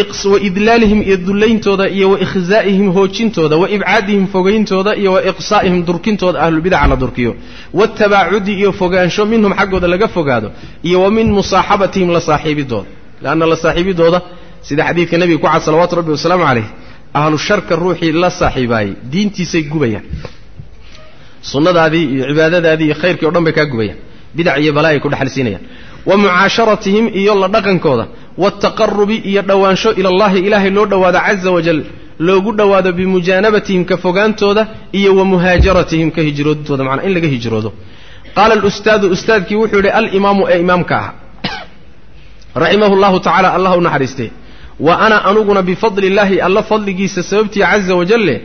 idlaalihim iyo dullayntooda iyo wa ikhzaa'ihim hoojintooda wa ibcaadihim fogayntooda iyo wa iqsaa'ihim durkintooda ahlulbidaca la durkiyo. Waatabaacudi iyo fogaansho minhum xaggooda laga fogaado iyo wa min musaaxabatihim la saaxiibidooda. Leanna la saaxiibidooda sida xadiidka nebiga ku cad salawaatu rabbi wasalaamu calayh ahlu sharka ruuxii la saaxiibaayey diintiisay gubayaan. Sunnadaadii iyo cibaadadaadii iyo khayrkii o dhan bay kaa gubayaan. Bidac iyo balaa ay ku dhexalsiinayaan wa mucaasharatihim iyo la dhaqankooda waataqarubi iyo dhowaansho ilallahi ilaahay loo dhowaado caza wajal loogu dhowaado bimujaanabatihim ka fogaantooda iyo wa muhaajaratihim ka hijroodintooda macnaa in laga hijroodo. Qaala alustaadu ustaadkii wuxuu yidhi alimaamu ee imaamka ah. Raximahu llahu tacala allah u naxariistee wa ana anuguna bifadli illaahi alla fadligiisa sababtii caza wajalle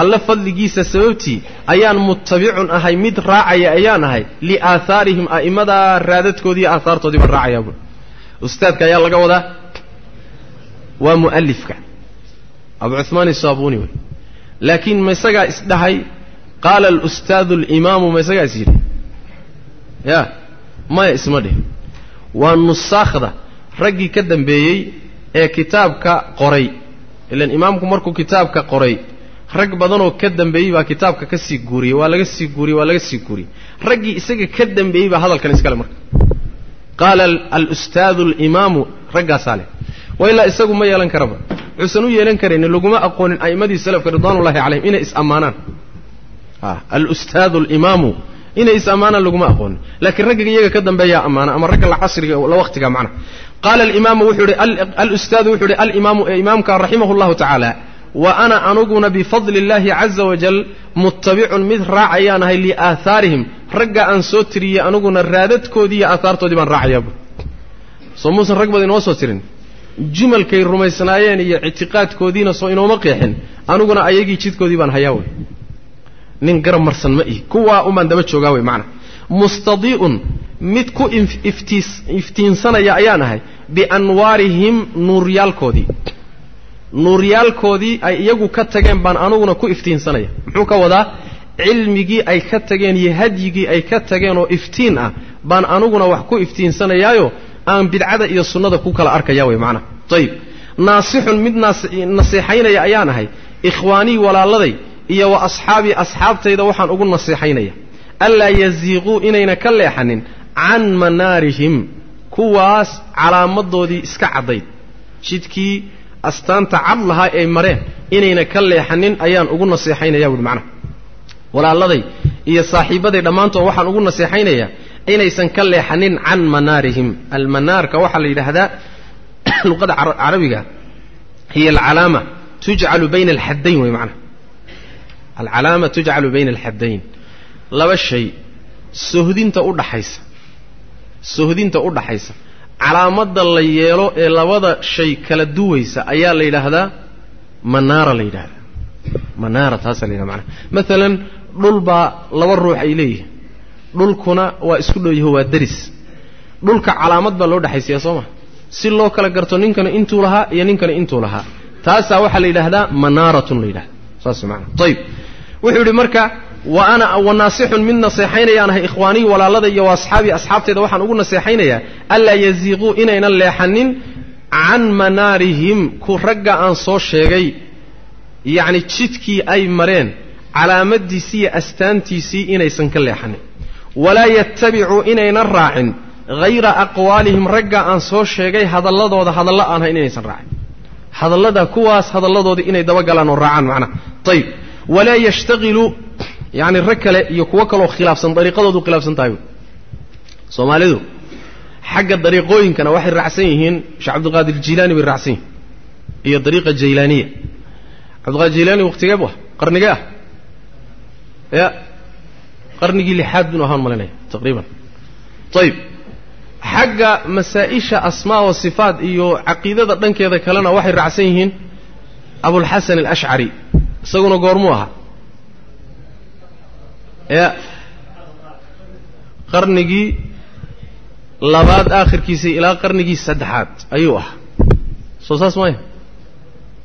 alla fadligiisa sababtii ayaan muttabicun ahay mid raacaya ayaan ahay. Liaahaarihim a'immadaa raadadkoodii iyo aahaartoodii baan raacayaa buui ustaadka ayaa laga wadaa. Waa mu'alifka abu cuhmaan isaabuuni wey. Laakiin ma isagaa isdhahay qaala alustaadu alimaamu ma isagaa is yidhi? Ya maya isma dhih waa nusaakhda raggii ka dambeeyey ee kitaabka qoray. Ilan imaamku markuu kitaabka qoray rag badanoo ka dambeeyey baa kitaabka ka sii guuriyey waa laga sii guuriyey waa laga sii guuriyey. Raggii isaga ka dambeeyey baa hadalkan iskale marka. Qaala alustaadu alimaamu raggaasaa leh wa ilaa isagu ma yeelan karaba. Wuxuusan u yeelan karaynin laguma aqoonin a'immadii salafka ridwaanullahi calayhim inay is-ammaanaan. Alustaadu alimaamu inay is-ammaanaan laguma aqoonin. Laakiin ragga iyaga ka dambeeyaa ammaana ama ragga la casriga la waqtiga macna. Qaala alimaamu wuxuu ihi alustaadu wuxuu ihi alimaamu ee imaamka raximahu llahu tacaala wa ana anuguna bifadli illaahi caza wajal muttabicun mid raacayaan ahay liaahaarihim ragga aan soo tiriyey anuguna raadadkoodii iyo aahaartoodii baan raacayaa bu soo muusan rag badan inoo soo tirin. Jumalkay rumaysnaayeen iyo ictiqaadkoodiina soo inooma qeexin. Aniguna ayagii jidkoodii baan hayaa wey. Nin garab marsan ma ihi kuwaa unbaan daba joogaa wey macna. Mustadii'un mid ku iftiinsanaya ayaan ahay bianwaarihim nuuryaalkoodii nuuryaalkoodii ay iyagu ka tageen baan anuguna ku iftiinsanaya. Muxuu ka wadaa cilmigii ay ka tageen iyo hadyigii ay ka tageen oo iftiin ah baan anuguna wax ku iftiinsanayaayo aan bidcada iyo sunnada ku kala arkaya wey macnaha ayib naasixun mid naseexaynaya ayaan ahay ikhwaanii walaaladay iyo wa asxaabii asxaabtayda waxaan ugu naseexaynaya anlaa yaziiquu inayna ka leexanin can manaarihim kuwaas calaamadoodii iska caddayd. Jidkii astaanta cad lahaa ay mareen inayna ka leexanin ayaan ugu naseexaynaya buuhi macnaha. Walaaladay iyo saaxiibbaday dhammaantood waxaan ugu naseexaynayaa inaysan ka leexanin can manaarihim. Almanaarka waxaa la yidhaahdaa luqada carabiga hiya alcalaama tujcalu bayna alxaddayn wey macnaha. Alcalaama tujcalu bayna alxaddayn. Laba shay sohdinta u dhaxaysa. Sohdinta u dhaxaysa calaamadda la yeelo ee labada shay kala duwaysa ayaa la yidhaahdaa manaara la yidhahdaa manaara taasaa la yidhahda macnaha. Maalan dhul baa laba ruux ay leeyihiin. Dhulkuna waa isku dhow yaho waa deris. Dhulka calaamad baa loo dhexaysiyaa soo ma? Si loo kala garto ninkana intuu lahaa iyo ninkana intuu lahaa. Taasaa waxaa la yidhaahdaa manaaratun la yidhahda saas maana ayib wuxuu yidhi marka wa ana wa naasixun mid naseexaynayaan ahay ikhwaaniyi walaalada iyo asxaabii asxaabtayda waxaan ugu naseexaynayaa anlaa yaziiquu inaynan leexanin can manaarihim ku ragga aan soo sheegay. Yacni jidkii ay mareen calaamadiisii iyo astaantiisii inaysan ka leexanin. Walaa yattabicuu inaynan raacin hayra aqwaalihim ragga aan soo sheegay hadalladooda hadallo aan hayn inaysan raacin. Hadallada kuwaas hadalladoodii inay dabagalaan oo raacaan macnaha. Ayib walaa yashtaqiluu yacni rag kale iyo kuwo kaloo khilaafsan dariiqadoodu khilaafsan tahay. Soomaalidu xagga dariiqooyinkana waxay raacsan yihiin sheekh cabdilqaadir jilaani bay raacsan yihiin iyo dariiqa jaylaaniya. Cabdiqaadir jaylaani waqtigee bu ah? Qarnigee ah? Ya qarnigii lixaad binu ahaan malinaya taqriiban. Ayib xagga masaa-isha asmaa wa sifaat iyo caqiidada dhankeeda kalena waxay raacsan yihiin abulxasan alashcari isaguna goormuu ahaa ya qarnigii labaad aakhirkiisii ilaa qarnigii saddexaad ayuu ahaa. Soo saas maya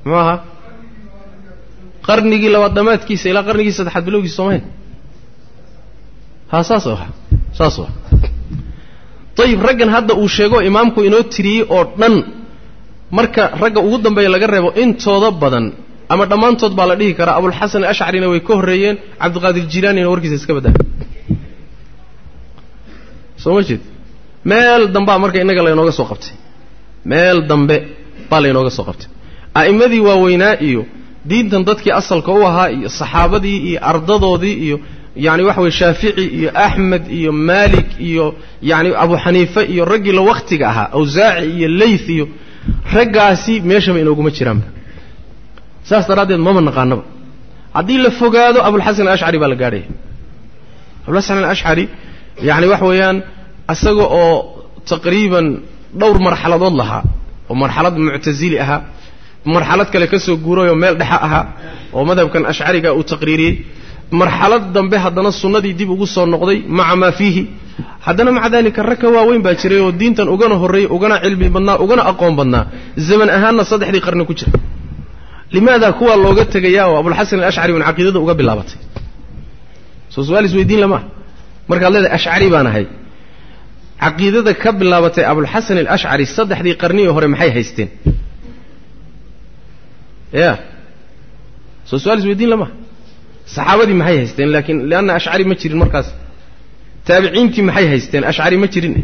muxuu ahaa? Qarnigii labaad dhammaadkiisa ilaa qarnigii saddexaad bilowgiisa soomaya ha saasuu ahaa. Saasuu ahaa. Ayib raggan hadda uu sheego imaamku inoo tiriyey oo dhan marka ragga ugu dambeeya laga reebo intooda badan ama dhammaantood baa la dhihi karaa abulxasan alashcarina way ka horreeyeen cabdiqaadir jilaanina warkiisa iska baddaa soo ma jeed meel dambaa marka innaga laynooga soo qabtay. Meel dambe baa laynooga soo qabtay. A'immadii waaweynaa iyo diintan dadkii asalka u ahaa iyo saxaabadii iyo ardadoodii iyo yacni waxa weye shaafici iyo axmed iyo maalik iyo yacni abu xaniife iyo raggii la wakhtiga ahaa awsaaci iyo leyth iyo raggaasi meeshaba inooguma jiraanba saas daraaddeed mama naqaanaba. Haddii la fogaado abulxasan alashcari baa la gaadhaya abulxasan alashcari yacni waxa weeyaan isaga oo taqriiban dhowr marxaladood lahaa. Oo marxalad muctasili ahaa marxalad kale ka soo guurayoo meel dhexa ahaa oo madhabkan ashcariga uu taqriiriyey. Marxalad dambe haddana sunnadii dib ugu soo noqday maca maa fiihi. Haddana maca daalika rag ka waaweyn baa jiray oo diintan ugana horreeyey ugana cilmi badnaa ugana aqoon badnaa. Zaman ahaanna saddexdii qarni ku jira limaada kuwaa looga tegayaa oo abulxasan alashcari ban caqiidada uga bilaabatay soo su'aal isweydiin lama markaad leedahay ashcari baan ahay caqiidada ka bilaabatay abulxasan alashcari saddexdii qarnihii hore maxay haysteen ya soo su'aal isweydiin lama saxaabadii maxay haysteen laakiin leanna ashcari ma jirin markaas taabiciintii maxay haysteen ashcari ma jirin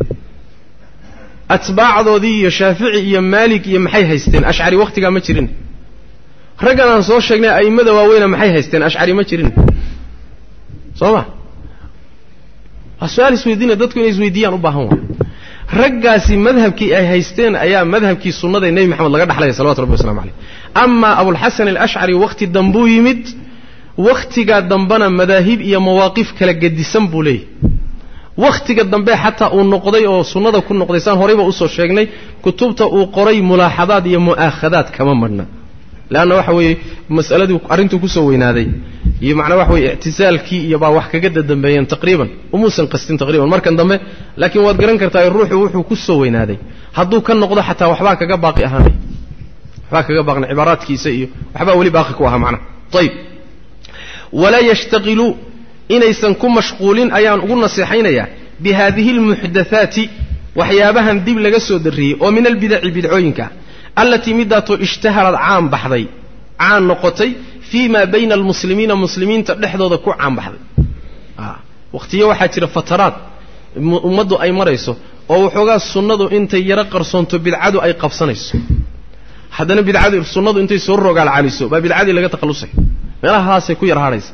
atbaacdoodii iyo shaafici iyo maalik iyo maxay haysteen ashcari wakhtigaa ma jirin raggan aan soo sheegnay a'immada waaweyna maxay haysteen? Ashcari ma jirin. Soo ma? Waa su'aal isweydiinaya dadku inay isweydiiyaan u baahan waa raggaasi madhabkii ay haysteen ayaa madhabkii sunnada nebi maxamed laga dhaxlaya salawatu rabbi waslamu caleyh amaa abulxasan alashcari wakhti dambuu yimid wakhtigaa dambena madaahib iyo mawaaqif kala gedisan buu leeyahy wakhtiga dambe xataa uu noqday oo sunnada ku noqday saan horayba u soo sheegnay kutubta uu qoray mulaaxadaad iyo mu'aakhadaad kama marhna leanna waxa weeye masaladii arrintuu ku soo weynaaday. Iyo macnaa waxa weye ictisaalkii iyo baa wax kaga dadambeeyeen taqriiban. Umuusan qastin taqriban markan dambe laakiin waad garan kartaa ruuxu wuxuu ku soo weynaaday. Hadduu ka noqdo xataa waxbaa kaga baaqi ahaanay. Waxbaa kaga baaqnay cibaaraadkiisa iyo waxbaa weli baaqi ku ahaa macnaha ayib walaa yashtaqiluu inaysan ku mashquulin ayaan ugu naseexaynayaa bi haadihi almuxdathaati waxyaabahan dib laga soo darriyey oo min albidaci bidcooyinka allatii midaatoo ishtaharad caan baxday caan noqotay fii maa bayna almuslimiina muslimiinta dhexdooda ku caan baxday. Wakhtiyo waxaa jira fataraad. Ummaddu ay marayso oo waxoogaa sunnadu intay yaro qarsoonto bidcadu ay qabsanayso. Haddana bidcadu sunnadu intay soo rogaal caliso baa bidcadii laga takhallusay meelahaasay ku yar hadhaysa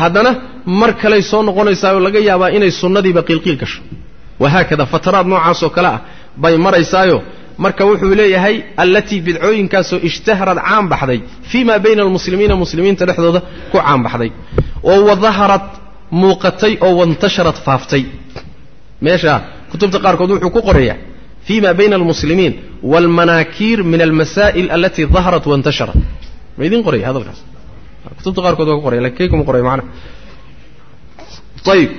haddana mar kaley soo noqonaysaa oo laga yaabaa inay sunnadiiba qiilqiil gasho. Wahaakada fataraad noocaasoo kale ah bay maraysaayo marka wuxuu leeyahay allatii bidcooyinkaasoo ishtaharad caan baxday fii maa bayna almuslimiina muslimiinta dhexdooda ku caan baxday. Oo wadaharad muuqatay oo wantasharad faaftay. Meesha kutubta qaarkood wuxuu ku qorayaa fii bayna almuslimiin waalmanaakiir min almasaa'il alatii daharat waintasharat ma idin qoraya hadalkaas? Kutubta qaarkood waa ku qoraya laakiin kay kuma qoraya macana ayib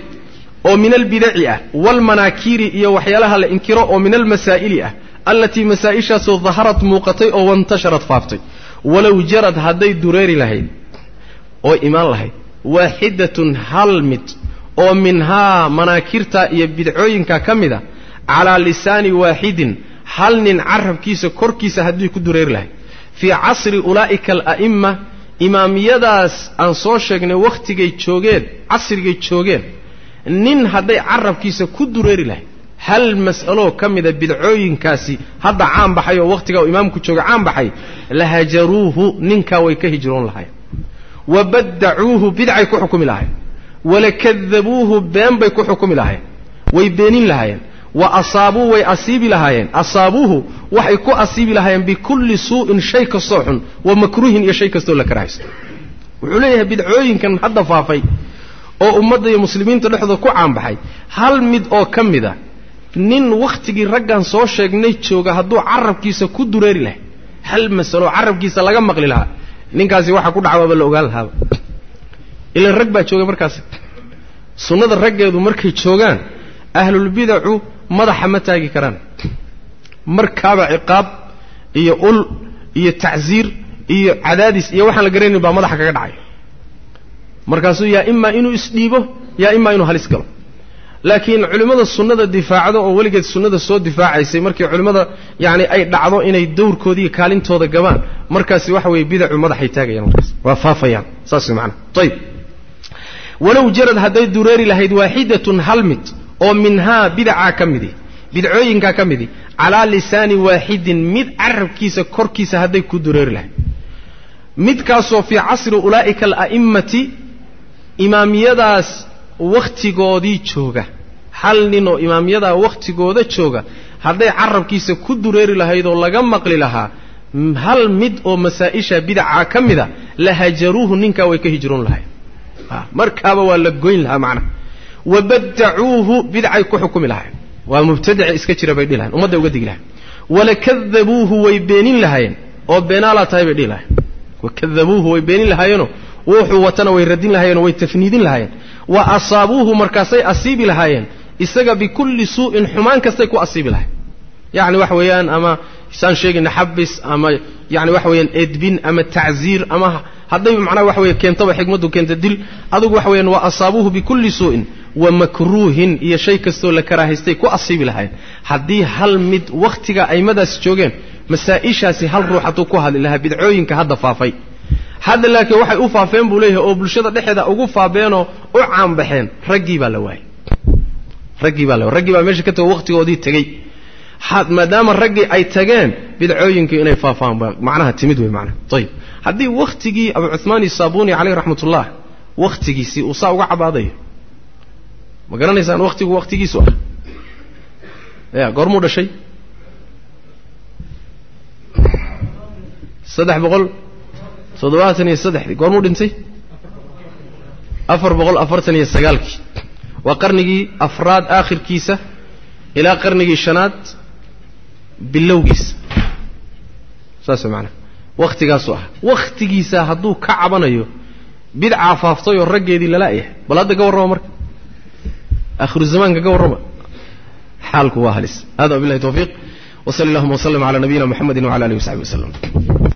oo min albidaci ah waalmanaakiiri iyo waxyaalaha la inkiro oo min almasaa'ili ah allatii masaa'ishaasoo daharat muuqatay oo wantasharat faaftay walow jarad hadday dureeri lahayd oo imaan lahayd waaxidatun hal mid oo minhaa manaakirta iyo bidcooyinka ka mida calaa lisaani waaxidin hal nin carabkiisa korkiisa haddii ku dureeri lahayd. Fii casri ulaa'ika ala'imma imaamiyadaas aan soo sheegnay wakhtigay joogeen casrigay joogeen nin hadday carabkiisa ku dureeri lahayd hal mas'aloo ka mida bidcooyinkaasi hadda caan baxay oo wakhtigaa uu imaamku jooga caan baxay lahajaruuhu ninkaa way ka hijroon lahayen wa baddacuuhu bidcay ku xukumi lahayen walakadabuuhu been bay ku xukumi lahayen way beenin lahaayeen. Wa asaabuu way asiibi lahaayeen. Asaabuuhu waxay ku asiibi lahaayeen bikulli suu'in shay kastoo xun wa makruuhin iyo shay kastoo la karahaysto wuxuu leeyahay bidcooyinkan hadda faafay oo ummadda iyo muslimiinta dhexdooda ku caanbaxay hal mid oo ka mid a nin wakhtigii raggan soo sheegnay jooga hadduu carabkiisa ku dureeri lahay hal masalo carabkiisa laga maqli lahaa. Ninkaasi waxa ku dhacwaaba la ogaan lahaaba ilan rag baa joogay markaasi. Sunnada raggeedu markay joogaan ahlulbidacu madaxa ma taagi karaan. Markaaba ciqaab iyo ul iyo tacsiir iyo cadaadis iyo waxaan la garanayn baa madaxa kaga dhacay. Markaasuu yaa imaa inuu isdhiibo yaa imaa inuu halis galo laakiin culimmada sunnada difaacdo oo weligeed sunnada soo difaacaysay markii culimmada yacni ay dhacdo inay dawrkoodiiyo kaalintooda gabaan markaasi waxa weeye bidacu madaxay taagayaan markaas. Waa faafayaan. Saas macanaha ayib walow jarad hadday dureeri lahayd waaxidatun hal mid oo minhaa bidacaa ka midi bidcooyinkaa ka midi calaa lisaani waaxidin mid carabkiisa korkiisa hadday ku dureeri lahayd. Midkaasoo fii casri ulaa'ika ala'immati imaamiyadaas wakhtigoodii jooga hal nin oo imaamiyadaa wakhtigooda jooga hadday carabkiisa ku dureeri lahayd oo laga maqli lahaa hal mid oo masaa'isha bidacaa ka mida la hajaruuhu ninkaa way ka hijroon lahayd markaaba waa la goyn lahaa macnaha. Wabaddacuuhu bidcay ku xukumi lahayen waa mubtadica iska jira bay dhihi lahayen ummadday uga digi lahayen walakadabuuhu way beenin lahaayeen oo beenaalaa tahay bay dhihi lahayen wakadabuuhu way beenin lahaayeenoo wuxuu watana way radin lahaayeenoo way tafniidin lahaayeen. Wa asaabuuhu markaasay asiibi lahaayeen isaga bikulli suu'in xumaan kastay ku asiibi lahayen yacni waxa weeyaan ama saan sheegayna xabis ama yani waxa weeyaan edbin ama tacziir ama hadday macnaha waxa weye keentaba xikmaddu keenta dil adugu waxa weyaan wa asaabuuhu bikulli suu'in wa makruuhin iyo shay kastoo la karaahaystay ku asiibi lahayen haddii hal mid wakhtiga aimadaas joogeen masaa'ishaasi hal ruux hadduu ku hadli lahaa bidcooyinka hadda faafay. Hadda laakiin waxay u faafeen buu leeyahay oo bulshada dhexeeda ugu faafeenoo u caanbaxeen raggii baa la waayey raggii baa raggii baa meesha ka tago wakhtigoodii tegey. Maadaama raggii ay tageen bidcooyinkii inay faafaan ba macnaha timid wey macnaha. Ayib haddii wakhtigii abu cuhmaan isaabuni caleyh raxmatullah wakhtigiisii uu saa uga cabaadayo ma garanaysaan wakhtigu wakhtigiisu ah? Ya goormuu dhashay? Saddex boqol toddobaatan iyo saddexdii goormuu dhintay? Afar boqol afartan iyo sagaalkii waa qarnigii afraad aakhirkiisa ilaa qarnigii shanaad bilowgiisa. Saas way maanaa wakhtigaasuu ah. Wakhtigiisa hadduu ka cabanayo bidcaa faaftay oo raggeedii lala'yahay bal hadda ka warrama marka. Aakhiru zamaanka ka warrama xaalku waa halis. Hada wabillahi tawfiiq. Wa sali allahuma waslm cala nabiyina muxamedi wcala alihi wasaxbi waslem